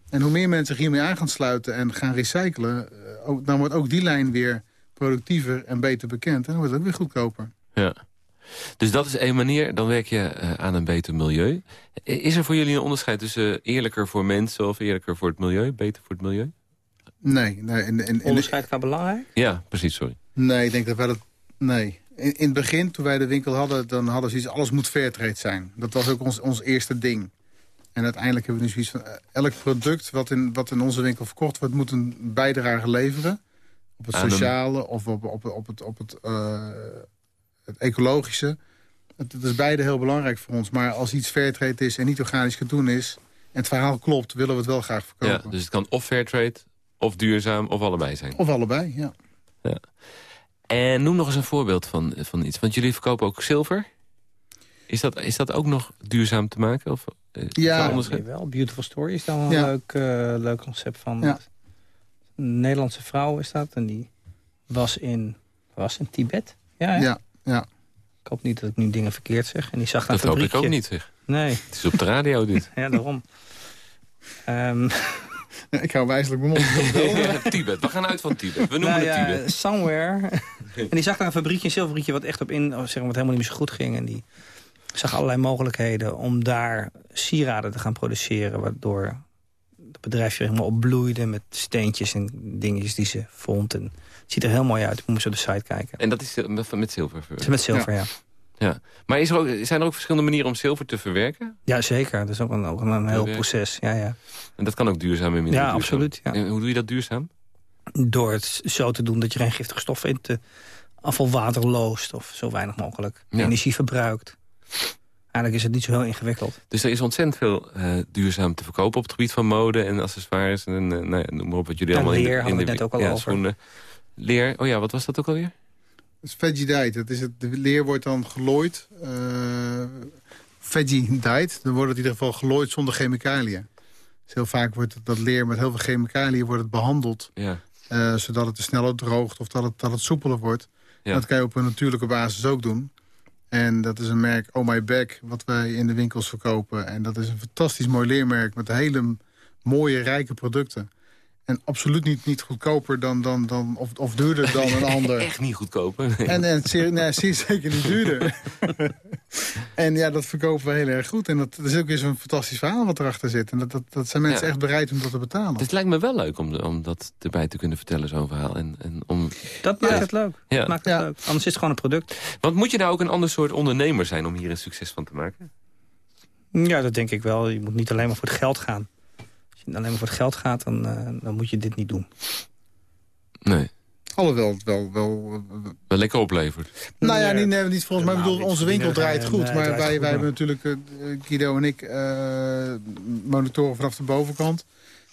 En hoe meer mensen zich hiermee aan gaan sluiten en gaan recyclen... eh, dan wordt ook die lijn weer productiever en beter bekend. En dan wordt het ook weer goedkoper. Ja. Dus dat is één manier, dan werk je eh, aan een beter milieu. Is er voor jullie een onderscheid tussen eerlijker voor mensen... of eerlijker voor het milieu, beter voor het milieu? Nee, nee, in, in, in, Onderscheid qua belangrijk? Ja, precies, sorry. nee ik denk dat wij dat... Nee. In, in het begin, toen wij de winkel hadden, dan hadden ze iets... alles moet fairtrade zijn. Dat was ook ons, ons eerste ding. En uiteindelijk hebben we nu zoiets van... eh, elk product wat in, wat in onze winkel verkocht wordt... moet een bijdrage leveren. Op het sociale of op, op, op het, op het, eh, het ecologische. Het, het is beide heel belangrijk voor ons. Maar als iets fairtrade is en niet organisch katoen is... en het verhaal klopt, willen we het wel graag Ja, verkopen. dus het kan of fairtrade, of duurzaam, of allebei zijn. Of allebei, ja. En noem nog eens een voorbeeld van, van iets. Want jullie verkopen ook zilver. Is dat, is dat ook nog duurzaam te maken? Of, eh, Ja. Ja, onderscheid? wel. Beautiful Story is dan wel een Ja. leuk, eh, leuk concept van. Ja. Een Nederlandse vrouw is dat. En die was in, was in Tibet. Ja? Ja, ja. Ik hoop niet dat ik nu dingen verkeerd zeg. En die zag daar Dat een hoop ik fabriekje. ook niet, zeg. Nee, Het is op de radio, dit. (laughs) ja, daarom. Ehm, (laughs) Ik hou wijselijk mijn mond. Tibet, we gaan uit van Tibet. We noemen nou het ja, Tibet. somewhere. (laughs) en die zag daar een fabriekje, een zilverfabriekje... wat echt op in, oh, zeg maar, wat helemaal niet meer zo goed ging. En die zag allerlei mogelijkheden om daar sieraden te gaan produceren... waardoor het bedrijfje helemaal opbloeide met steentjes en dingetjes die ze vond. En het ziet er heel mooi uit. Ik moet op de site kijken. En dat is eh, met, met zilver met zilver, ja. Ja. Maar is er ook, zijn er ook verschillende manieren om zilver te verwerken? Ja, zeker. Dat is ook een, ook een heel Verwerken. proces. Ja, ja. En dat kan ook duurzaam en minder ja duurzaam. absoluut. Ja. En hoe doe je dat duurzaam? Door het zo te doen dat je geen giftige stoffen in het afvalwater loost... of zo weinig mogelijk Ja. energie verbruikt. Eigenlijk is het niet zo heel ingewikkeld. Dus er is ontzettend veel eh, duurzaam te verkopen op het gebied van mode en accessoires. En eh, nou ja, noem maar op wat jullie allemaal in leer de, hadden in we de net ook al ja, over. schoenen. Leer, oh ja, wat was dat ook alweer? Het is veggie dyed. Dat is het, de leer wordt dan gelooid. eh veggie dyed. Dan wordt het in ieder geval gelooid zonder chemicaliën. Dus heel vaak wordt het- dat leer met heel veel chemicaliën wordt het behandeld. Ja. eh, zodat het er sneller droogt of dat het, dat het soepeler wordt. Ja. Dat kan je op een natuurlijke basis ook doen. En dat is een merk Oh My Back wat wij in de winkels verkopen. En dat is een fantastisch mooi leermerk met hele mooie, rijke producten. En absoluut niet, niet goedkoper dan, dan, dan, of, of duurder dan een (laughs) ander. Echt niet? Nee. En, en zeer, nee, zeer zeker niet duurder. (laughs) en ja, dat verkopen we heel erg goed. En dat, dat is ook weer zo'n fantastisch verhaal wat erachter zit. En dat, dat, dat zijn mensen Ja. echt bereid om dat te betalen. Het lijkt me wel leuk om, om dat erbij te kunnen vertellen, zo'n verhaal. En, en om, Dat maakt Ja. het leuk. Ja. Dat maakt het Ja. leuk. Anders is het gewoon een product. want moet je nou ook een ander soort ondernemer zijn om hier een succes van te maken? Ja, dat denk ik wel. Je moet niet alleen maar voor het geld gaan. Als je alleen maar voor het geld gaat, dan, eh, dan moet je dit niet doen. Nee. Alhoewel het wel... wel Wel lekker oplevert. nou ja, niet, nee, niet volgens mij. Nou, bedoel, onze winkel draait goed. maar wij, wij hebben natuurlijk, eh, Guido en ik, eh, monitoren vanaf de bovenkant.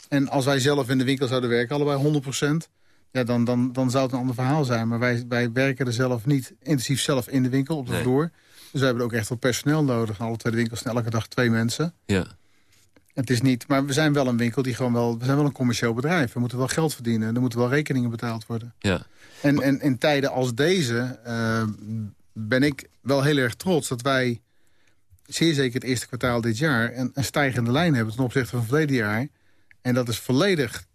En als wij zelf in de winkel zouden werken, allebei 100% ja, dan, dan, dan zou het een ander verhaal zijn. Maar wij, wij werken er zelf niet intensief zelf in de winkel, op de Nee. vloer. Dus we hebben ook echt wel personeel nodig. Alle twee de winkels zijn elke dag twee mensen. Ja. Het is niet, maar we zijn wel een winkel die gewoon wel... We zijn wel een commercieel bedrijf. We moeten wel geld verdienen. Er moeten wel rekeningen betaald worden. Ja. En, en in tijden als deze eh, ben ik wel heel erg trots dat wij... zeer zeker het eerste kwartaal dit jaar... een, een stijgende lijn hebben ten opzichte van verleden jaar. En dat is volledig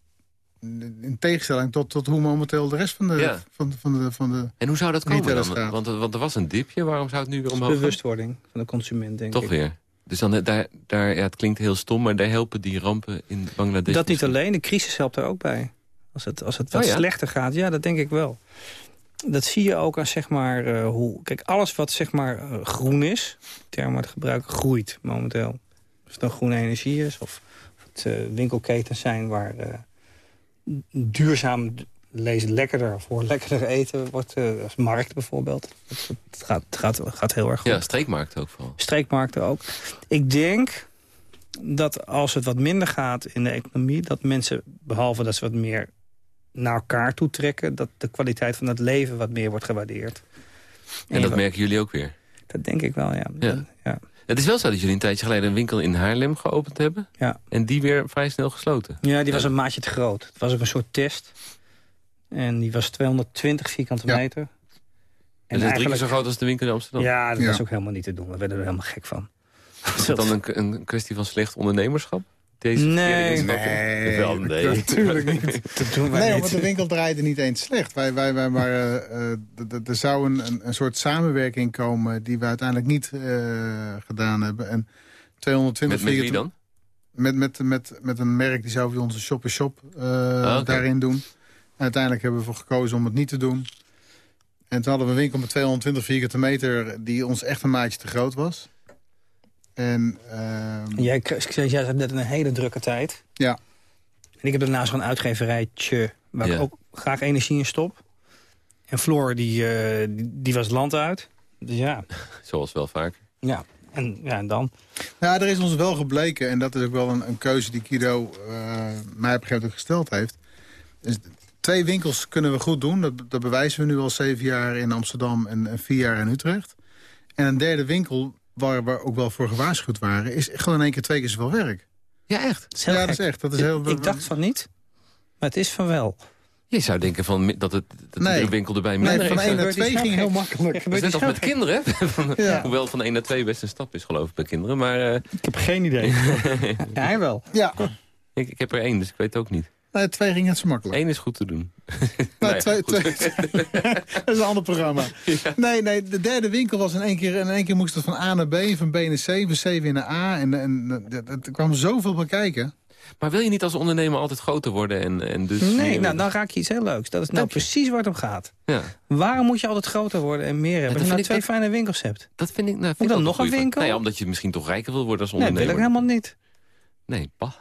in tegenstelling tot, tot hoe momenteel de rest van de... Ja. Van, van de, van de En hoe zou dat komen dan? Want, want er was een dipje, waarom zou het nu weer omhoog gaan? Bewustwording van de consument, denk Toch ik. weer. Dus dan, eh, daar, daar, ja, het klinkt heel stom, maar daar helpen die rampen in Bangladesh. Dat niet alleen, de crisis helpt er ook bij. Als het, als het wat Oh ja? slechter gaat, ja, dat denk ik wel. Dat zie je ook aan, zeg maar, eh, hoe... Kijk, alles wat, zeg maar, eh, groen is, termen te gebruiken, groeit momenteel. Of het dan groene energie is, of of het winkelketens zijn waar duurzaam, lees lekkerder, voor lekkerder eten wordt. eh, als markt bijvoorbeeld. Het, gaat, het gaat, het gaat heel erg goed Ja, streekmarkt ook vooral. streekmarkten ook. Ik denk dat als het wat minder gaat in de economie... dat mensen, behalve dat ze wat meer naar elkaar toe trekken... dat de kwaliteit van het leven wat meer wordt gewaardeerd. En dat merken jullie ook weer. dat denk ik wel, ja. Ja. ja. Het is wel zo dat jullie een tijdje geleden een winkel in Haarlem geopend hebben. Ja. En die weer vrij snel gesloten. Ja, die was een maatje te groot. Het was ook een soort test. En die was 220 vierkante Ja. meter. En dat is drie keer zo groot als de winkel in Amsterdam. Ja, dat Ja. was ook helemaal niet te doen. We werden er helemaal gek van. (laughs) Is dat dan een, een kwestie van slecht ondernemerschap? Deze Nee. Wel, nee. natuurlijk niet. (laughs) Dat doen wij Nee, niet. want de winkel draaide niet eens slecht. Wij, wij, wij, maar, eh, eh, er zou een, een, een soort samenwerking komen die we uiteindelijk niet eh, gedaan hebben. En 220 Met, met wie vierkante- dan? Met, met, met, met een merk die zou voor onze shop-in-shop Ah, daarin doen. En uiteindelijk hebben we ervoor gekozen om het niet te doen. En toen hadden we een winkel met 220 vierkante meter... die ons echt een maatje te groot was. En ehm, Jij, jij zei net een hele drukke tijd. ja, En ik heb daarnaast een uitgeverijtje waar Ja. ik ook graag energie in stop. En Floor, die, eh, die, die was land uit. Dus ja, (laughs) Zoals wel vaak. ja. En, ja, en dan? Ja, er is ons wel gebleken, en dat is ook wel een, een keuze die Guido eh, mij op een gegeven moment gesteld heeft. Dus twee winkels kunnen we goed doen. Dat, dat bewijzen we nu al zeven jaar in Amsterdam en, en vier jaar in Utrecht. En een derde winkel, waar we ook wel voor gewaarschuwd waren... is gewoon in één keer twee keer zoveel werk. Ja, echt. Dat is heel ja, gek. dat is echt. Dat is heel, ik dacht van niet, maar het is van wel. Je zou denken van, dat, het, dat Nee. de winkel erbij Nee, minder van is. 1 naar gebeurt 2 iets ging heel makkelijk. Dat is net als met kinderen. Van- (laughs) Ja. Hoewel van 1 naar 2 best een stap is, geloof ik, bij kinderen. Maar eh, Ik heb geen idee. (laughs) ja, hij wel. Ja, ik, ik heb er één, dus ik weet het ook niet. Nee, twee ging net zo makkelijk. Eén is goed te doen. (laughs) Nou, Nee, twee, goed. twee, (laughs) dat is een ander programma. (laughs) Nee, nee, de derde winkel was in één keer... in één keer moest het van A naar B, van B naar C, van C weer naar A. En, en dat- er kwam zoveel bij kijken. Maar wil je niet als ondernemer altijd groter worden? En, en dus Nee, nou, dan raak je iets heel leuks. Dat is nou precies waar het om gaat. Ja, Waarom moet je altijd groter worden en meer hebben? Als je nou twee dat- fijne winkels hebt. dat vind ik... Nou, vind ik dan nog een winkel? Nee, omdat je misschien toch rijker wil worden als Nee, dat wil ondernemer. ik helemaal niet. Nee, pa.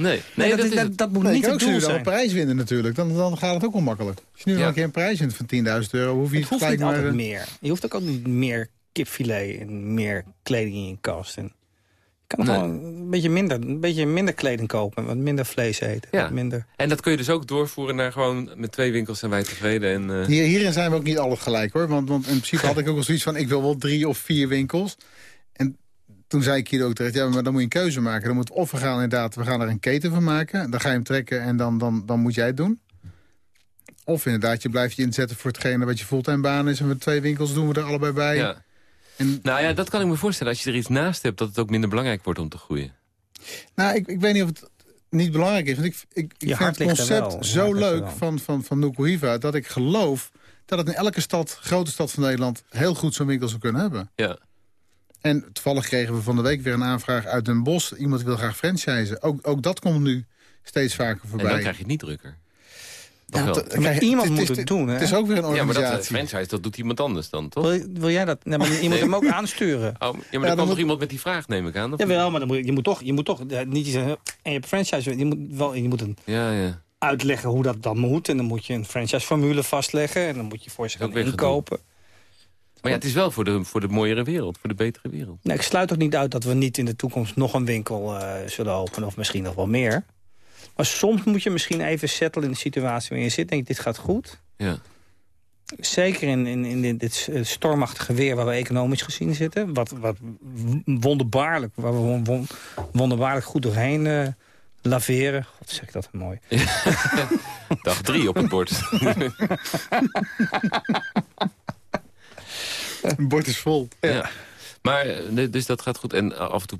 Nee, nee, Nee, dat, dat is- dat, moet Nee, niet je het doel zijn. een prijs winnen natuurlijk. Dan, dan gaat het ook wel makkelijk. Als je nu Ja. een keer een prijs wint van 10.000 euro... hoef je Het hoeft niet maar... altijd meer. Je hoeft ook, ook niet meer kipfilet en meer kleding in je kast. En je kan Nee. gewoon een beetje, minder, een beetje minder kleding kopen. Wat minder vlees eten. Ja. Minder. En dat kun je dus ook doorvoeren naar gewoon... met twee winkels zijn wij tevreden. En, eh, Hier, hierin zijn we ook niet altijd gelijk hoor. Want, want in principe had ik ook wel zoiets van... ik wil wel drie of vier winkels. En toen zei ik hier ook terecht... ja, maar dan moet je een keuze maken. Dan moet of we gaan inderdaad... we gaan er een keten van maken. Dan ga je hem trekken en dan, dan, dan moet jij het doen. Of inderdaad, je blijft je inzetten voor hetgene wat je fulltime baan is. En met twee winkels doen we er allebei bij. ja. En, Nou ja, dat kan ik me voorstellen. Als je er iets naast hebt, dat het ook minder belangrijk wordt om te groeien. nou, ik, ik weet niet of het niet belangrijk is. Want ik, ik, ik vind het concept wel. Zo leuk van, van, van Nuku Hiva... dat ik geloof dat het in elke stad, grote stad van Nederland... heel goed zo'n winkel zou kunnen hebben. Ja. En toevallig kregen we van de week weer een aanvraag uit Den Bosch. Iemand wil graag franchisen. Ook, ook dat komt nu steeds vaker En voorbij. dan krijg je het niet drukker. Ja, Toch wel? want, eh, iemand het moet het doen, hè? Het is ook weer een Ja, maar dat eh, organisatie. franchise, dat doet iemand anders dan, toch? Wil, wil jij dat? Nee, maar je moet Nee. hem ook aansturen. Oh, ja, maar dan dan komt moet- nog iemand met die vraag, neem ik aan. of- Jawel, maar dan moet, je, je moet toch, je moet toch ja, niet iets, en je hebt franchise, je moet wel, je moet een, Ja, ja. uitleggen hoe dat dan moet. En dan moet je een franchise-formule vastleggen. En dan moet je voor ze gaan inkopen. Maar ja, het is wel voor de, voor de mooiere wereld, voor de betere wereld. Nee, ik sluit ook niet uit dat we niet in de toekomst nog een winkel uh, zullen openen. Of misschien nog wel meer. Maar soms moet je misschien even settelen in de situatie waarin je zit. Denk je, dit gaat goed. Ja. Zeker in, in, in dit stormachtige weer waar we economisch gezien zitten. Wat, wat wonderbaarlijk, waar we wonderbaarlijk goed doorheen uh, laveren. God, zeg ik dat mooi. (laughs) Dag drie op het bord. (laughs) (laughs) Een bord is vol. Ja. Maar, eh, dus dat gaat goed. En af en toe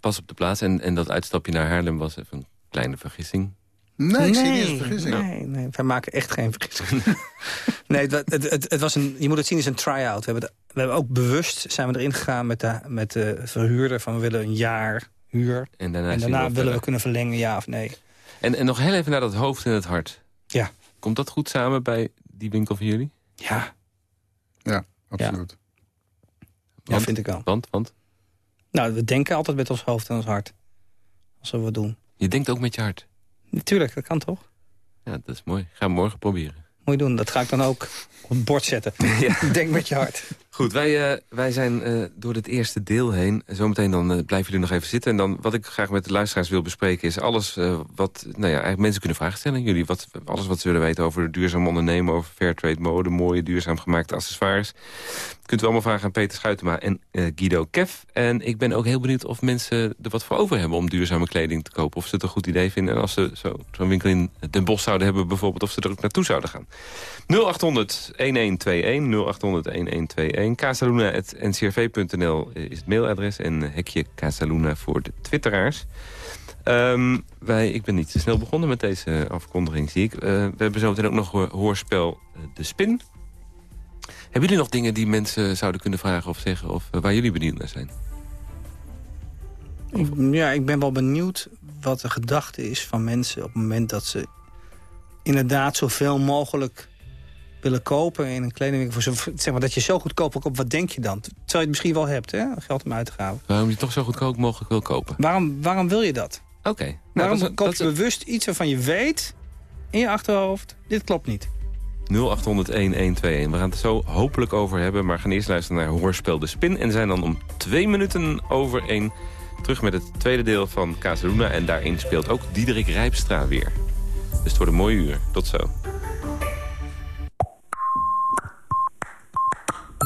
pas op de plaats. En, en dat uitstapje naar Haarlem was even een kleine vergissing. Nee, ik zie niet vergissing. Nee, nee, wij maken echt geen vergissing. (laughs) nee, het, het, het, het, was een, je moet het zien als een try-out. We, hebben we hebben ook bewust zijn we erin gegaan met de, met de verhuurder... van we willen een jaar huur. En daarna, en daarna willen we kunnen verlengen, ja of nee. En, en nog heel even naar dat hoofd en het hart. Ja. Komt dat goed samen bij die winkel van jullie? Ja. Ja, absoluut. Ja, vind ik wel. Want, want? Nou, we denken altijd met ons hoofd en ons hart. Als we wat doen. Je denkt ook met je hart? Natuurlijk, dat kan toch? Ja, dat is mooi. Ga morgen proberen. Moet je doen. Dat ga ik dan ook op het bord zetten. (laughs) Ja. (laughs) Denk met je hart. Goed, wij, uh, wij zijn uh, door het eerste deel heen. Zometeen dan uh, blijven jullie nog even zitten. En dan wat ik graag met de luisteraars wil bespreken... is alles wat nou ja, eigenlijk mensen kunnen vragen stellen. Jullie wat, alles wat ze willen weten over duurzaam ondernemen... over fairtrade mode, mooie duurzaam gemaakte accessoires. Kunt u allemaal vragen aan Peter Schuitema en Guido Kef. En ik ben ook heel benieuwd of mensen er wat voor over hebben... om duurzame kleding te kopen. Of ze het een goed idee vinden. En als ze zo'n zo winkel in Den Bosch zouden hebben bijvoorbeeld... of ze er ook naartoe zouden gaan. 0800 1121 0800 1121 casaluna.ncrv.nl is het mailadres en hekje Casaluna voor de twitteraars. Um, wij, ik ben niet te snel begonnen met deze afkondiging, zie ik. Uh, we hebben zo meteen ook nog hoorspel uh, De Spin. Hebben jullie nog dingen die mensen zouden kunnen vragen of zeggen... of uh, waar jullie benieuwd naar zijn? Ja, ik ben wel benieuwd wat de gedachte is van mensen... op het moment dat ze inderdaad zoveel mogelijk willen kopen in een kledingwinkel... Voor zo, zeg maar, dat je zo goedkoop koopt, wat denk je dan? Terwijl je het misschien wel hebt, hè? geld om uit te gaan. Waarom je toch zo goedkoop mogelijk wil kopen? Waarom, waarom wil je dat? Oké. Nou, waarom dat koop je bewust iets waarvan je weet in je achterhoofd... dit klopt niet? 0800-1121. We gaan het zo hopelijk over hebben, maar gaan eerst luisteren naar Hoorspel de Spin... en zijn dan om twee minuten over één terug met het tweede deel van Casaluna... en daarin speelt ook Diederik Rijpstra weer. Dus het wordt een mooie uur. Tot zo.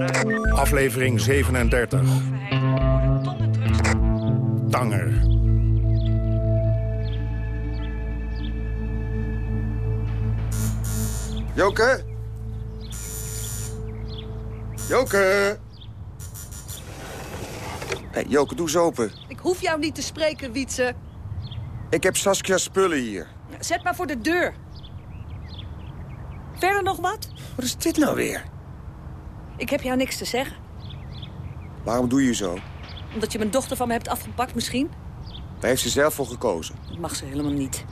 Aflevering 37. Tanger. Joke? Joke? Hey, Joke, doe eens open. Ik hoef jou niet te spreken, Wietse. Ik heb Saskia's spullen hier. Zet maar voor de deur. Verder nog wat? Wat is dit nou weer? Ik heb jou niks te zeggen. Waarom doe je zo? Omdat je mijn dochter van me hebt afgepakt misschien? Daar heeft ze zelf voor gekozen. Dat mag ze helemaal niet.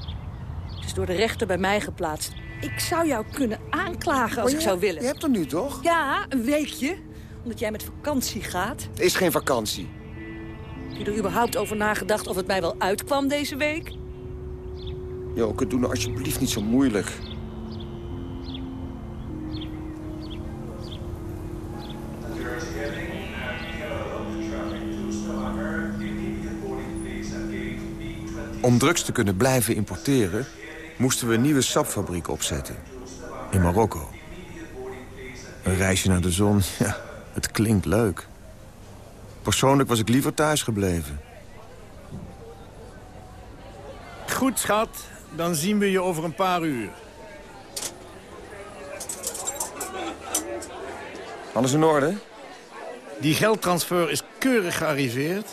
Ze is door de rechter bij mij geplaatst. Ik zou jou kunnen aanklagen als je, ik zou willen. Je hebt er nu toch? Ja, een weekje. Omdat jij met vakantie gaat. Het is geen vakantie. Heb je er überhaupt over nagedacht of het mij wel uitkwam deze week? Joke, doe nou alsjeblieft niet zo moeilijk. Om drugs te kunnen blijven importeren... moesten we een nieuwe sapfabriek opzetten. In Marokko. Een reisje naar de zon, (laughs) ja, het klinkt leuk. Persoonlijk was ik liever thuis gebleven. Goed, schat. Dan zien we je over een paar uur. Alles in orde? Die geldtransfer is keurig gearriveerd.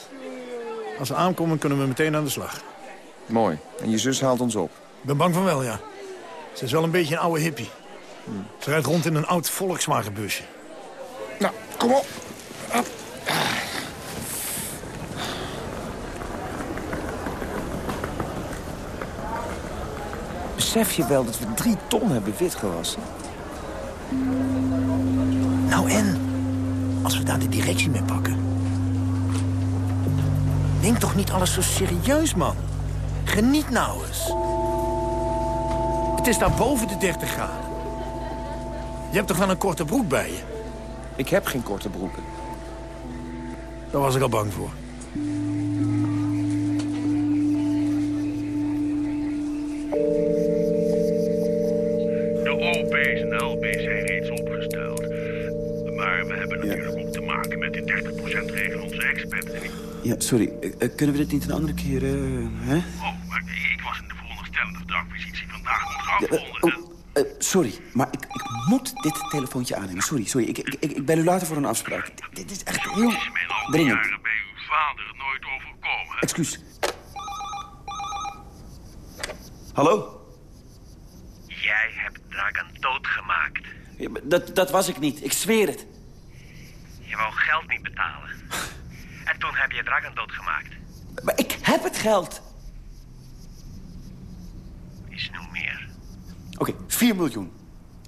Als we aankomen kunnen we meteen aan de slag. Mooi. En je zus haalt ons op. Ik ben bang van wel, ja. Ze is wel een beetje een oude hippie. Ze rijdt rond in een oud Volkswagenbusje. Nou, kom op. Besef je wel dat we drie ton hebben witgewassen? Nou en? Als we daar de directie mee pakken. Neem toch niet alles zo serieus, man. Geniet nou eens. Het is daar boven de 30 graden. Je hebt toch wel een korte broek bij je? Ik heb geen korte broeken. Daar was ik al bang voor. De OP's en de LB's zijn reeds opgesteld. Maar we hebben natuurlijk ook te maken met die 30% regel onze experts. En ik- Ja, sorry. Eh, eh, kunnen we dit niet een andere keer, eh, hè? Oh, maar ik was in de veronderstelling dat de acquisitie vandaag moet Ja, eh, afronden. oh, eh, sorry, maar ik, ik moet dit telefoontje aannemen. Sorry, sorry. Ik, ik, ik, bel u later voor een afspraak. Dit, dit is echt heel dringend. jaren bij uw vader nooit overkomen. Excuus. Hallo? Jij hebt Dragan doodgemaakt. Ja, dat, dat was ik niet. Ik zweer het. Je wou geld niet betalen. (laughs) En toen heb je Dragan doodgemaakt. Maar ik heb het geld. Is nu meer. Oké, 4 miljoen.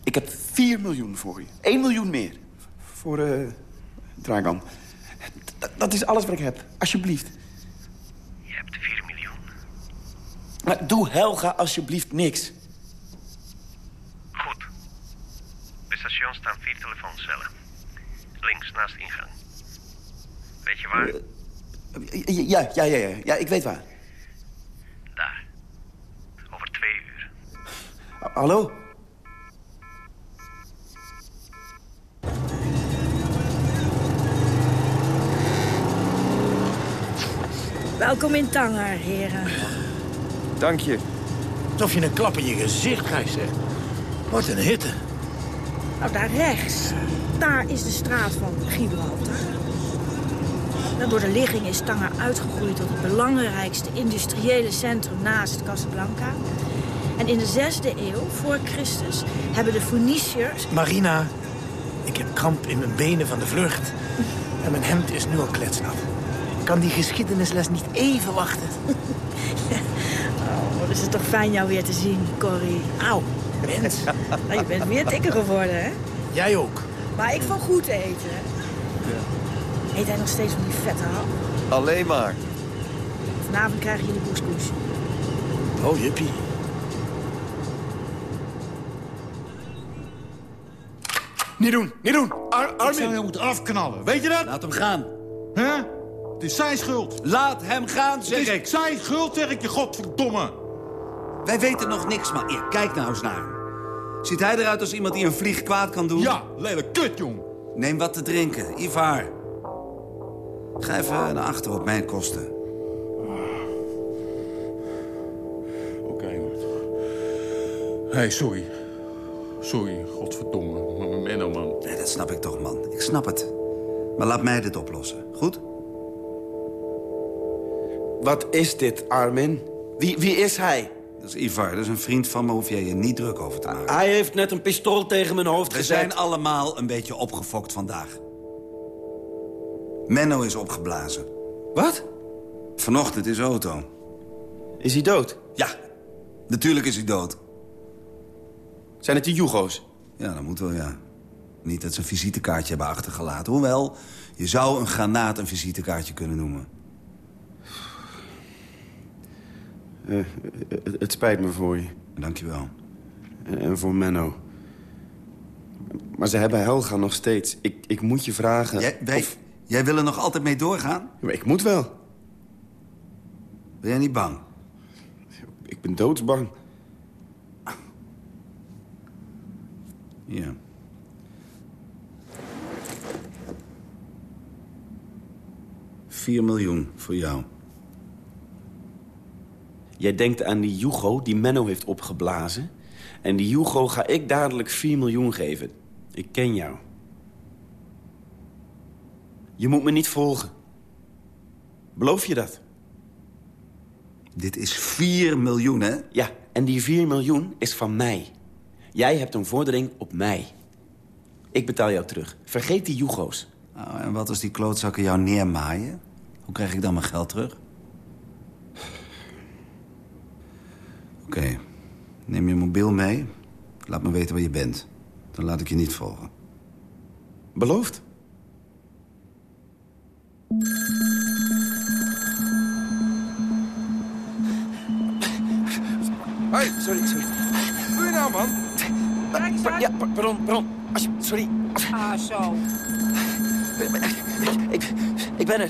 Ik heb 4 miljoen voor je. 1 miljoen meer. Voor, eh Dragan. D- dat is alles wat ik heb. Alsjeblieft. Je hebt 4 miljoen. Maar doe Helga alsjeblieft niks. Goed. Bij station staan vier telefooncellen. Links, naast de ingang. Weet je waar? Ja, ja, ja, ja. Ja, ik weet waar. Daar. Over twee uur. Hallo? Welkom in Tanger, heren. Dank je. Alsof je een klap in je gezicht krijgt, zeg. Wat een hitte. Nou, daar rechts, daar is de straat van Gibraltar. Nou, door de ligging is Tanger uitgegroeid tot het belangrijkste industriële centrum naast Casablanca. En in de zesde eeuw voor Christus hebben de Phoeniciërs... Marina, ik heb kramp in mijn benen van de vlucht. En mijn hemd is nu al kletsnat. Kan die geschiedenisles niet even wachten? (laughs) Oh, wat is het toch fijn jou weer te zien, Corrie. Auw, mens. (laughs) Nou, je bent weer dikker geworden, hè? Jij ook. Maar ik van goed eten, hè? Eet hij nog steeds van die vette hap? Alleen maar. Vanavond krijgen jullie couscous. Oh, jippie. Niet doen, niet doen. Ar Armin. Ik zou hem moeten afknallen, weet je dat? Laat hem gaan. Hè? Het is zijn schuld. Laat hem gaan, zeg Het is ik. zijn schuld, zeg ik je, godverdomme. Wij weten nog niks, maar eer, kijk nou eens naar hem. Ziet hij eruit als iemand die een vlieg kwaad kan doen? Ja, lelijk kut, jong. Neem wat te drinken, Ivar. Ga even naar achter op mijn kosten. Oké. Hé, hey, sorry. Sorry, godverdomme. Man. Nee, dat snap ik toch, man. Ik snap het. Maar laat mij dit oplossen, goed? Wat is dit, Armin? Wie, wie is hij? Dat is Ivar, dat is een vriend van me. Hoef jij je niet druk over te maken. Hij heeft net een pistool tegen mijn hoofd We gezet. zijn allemaal een beetje opgefokt vandaag. Menno is opgeblazen. Wat? Vanochtend in zijn auto. Is hij dood? Ja, natuurlijk is hij dood. Zijn het die Jugo's? Ja, dat moet wel, ja. Niet dat ze een visitekaartje hebben achtergelaten. Hoewel, je zou een granaat een visitekaartje kunnen noemen. Eh, het, het spijt me voor je. Dank je wel. En, en voor Menno. Maar ze hebben Helga nog steeds. Ik, ik moet je vragen... Jij, wij- jij wil er nog altijd mee doorgaan? Maar ik moet wel. Ben jij niet bang? Ik ben doodsbang. Ja. Vier miljoen voor jou. Jij denkt aan die Jugo die Menno heeft opgeblazen. En die Jugo ga ik dadelijk 4 miljoen geven. Ik ken jou. Je moet me niet volgen. Beloof je dat? Dit is 4 miljoen, hè? Ja, en die 4 miljoen is van mij. Jij hebt een vordering op mij. Ik betaal jou terug. Vergeet die Jugo's. Nou, en wat als die klootzakken jou neermaaien? Hoe krijg ik dan mijn geld terug? Oké, neem je mobiel mee. Laat me weten waar je bent. Dan laat ik je niet volgen. Beloofd? Hoi, sorry, sorry. Wat doe je nou, man? Ja, pa- pardon, pardon. Sorry. Ah, zo. Ik, ik ben er.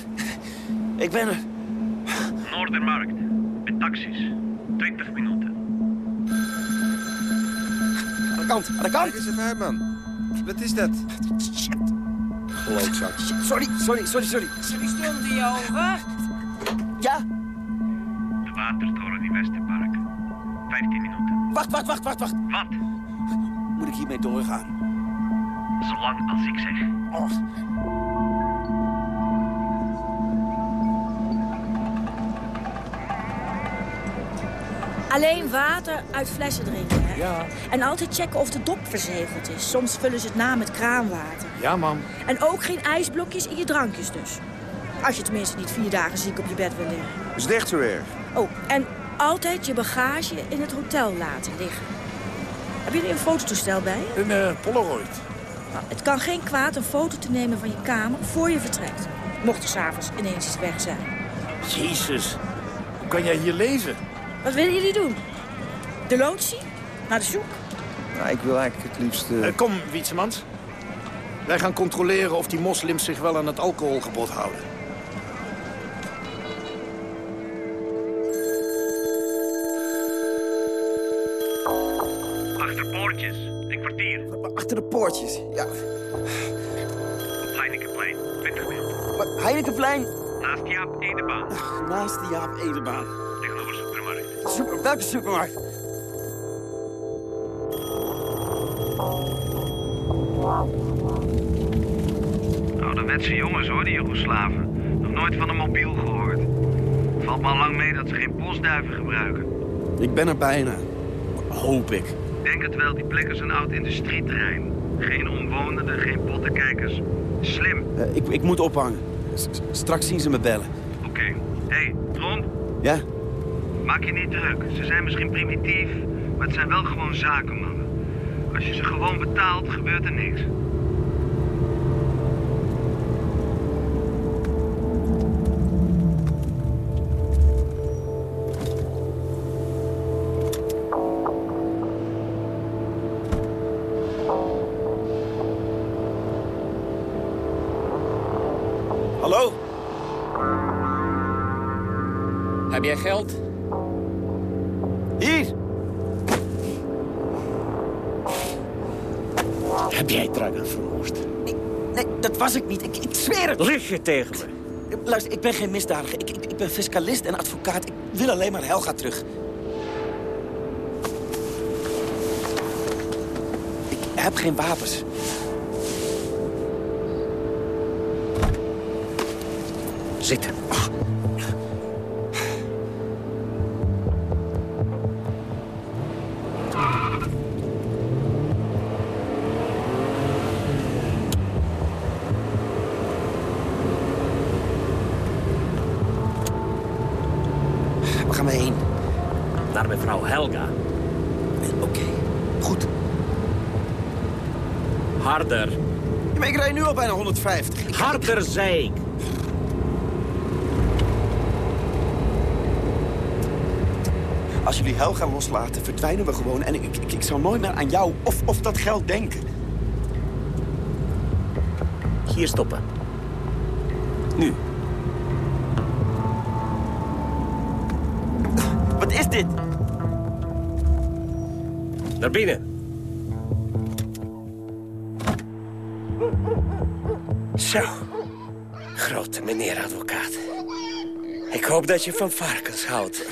Ik ben er. Noordermarkt. Met taxis. 20 minuten. Aan de kant, aan de kant. Kijk eens even uit, man. Wat is dat? Shit. Klootzak. Sorry, sorry, sorry, sorry. Jullie stonden je ogen. Ja? De Watertoren in Westerpark. 15 minuten. Wacht, wacht, wacht, wacht, wacht. Wat? Moet ik hiermee doorgaan? Zolang als ik zeg. Oh. Alleen water uit flessen drinken, hè? Ja. En altijd checken of de dop verzegeld is. Soms vullen ze het na met kraanwater. Ja, man. En ook geen ijsblokjes in je drankjes dus. Als je tenminste niet vier dagen ziek op je bed wil liggen. Is het echt zo erg? Oh, en altijd je bagage in het hotel laten liggen. Heb je er een fototoestel bij je? Een eh, Polaroid. Nou, het kan geen kwaad een foto te nemen van je kamer voor je vertrekt. Mocht er s'avonds ineens iets weg zijn. Jezus. Hoe kan jij hier leven? Wat willen jullie doen? De loodsie? Naar de zoek? Nou, ik wil eigenlijk het liefst... eh, Eh, kom, Wietsemans. Wij gaan controleren of die moslims zich wel aan het alcoholgebod houden. Achter poortjes. Een kwartier. Achter de poortjes. Ja. Heinekenplein. 20 minuten. Maar Heinekenplein. Naast Jaap Edebaan. Naast de Jaap Edebaan. Welke supermarkt? Ouderwetse jongens hoor, die Joegoslaven. Nog nooit van een mobiel gehoord. Valt me al lang mee dat ze geen postduiven gebruiken. Ik ben er bijna. Hoop ik. Denk het wel, die plek is een oud industrieterrein. Geen omwonenden, geen pottenkijkers. Slim. Eh, ik, ik moet ophangen. S- s- straks zien ze me bellen. Oké. Hé, hey? Maak je niet druk. Ze zijn misschien primitief, maar het zijn wel gewoon zakenmannen. Als je ze gewoon betaalt, gebeurt er niks. Hallo? Heb jij geld? Het. Lieg je tegen me? Luister, ik ben geen misdadiger. Ik, ik, ik ben fiscalist en advocaat. Ik wil alleen maar Helga terug. Ik heb geen wapens. Zitten. Mevrouw Helga. Oké, goed. Harder. Ja, maar ik rijd nu al bijna 150. Ik- Harder, zei ik. Als jullie Helga loslaten, verdwijnen we gewoon. En ik, ik, ik zou nooit meer aan jou of, of dat geld denken. Hier stoppen. Nu. Wat is dit? Naar binnen. Zo. Grote meneer advocaat. Ik hoop dat je van varkens houdt.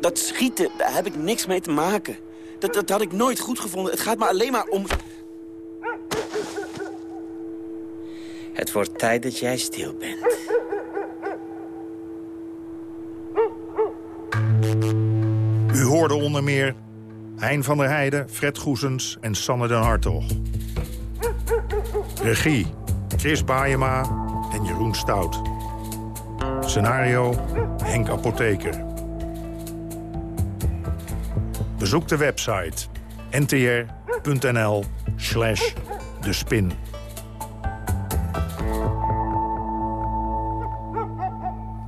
Dat schieten, daar heb ik niks mee te maken. Dat, dat had ik nooit goed gevonden. Het gaat me alleen maar om... Het wordt tijd dat jij stil bent. hoorde onder meer Hein van der Heijden, Fred Goesens en Sanne den Hartog. Regie Chris Baayema en Jeroen Stout. Scenario Henk Apotheker. Bezoek de website ntr.nl slash de spin.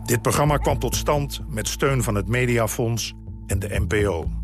Dit programma kwam tot stand met steun van het Mediafonds en de NPO.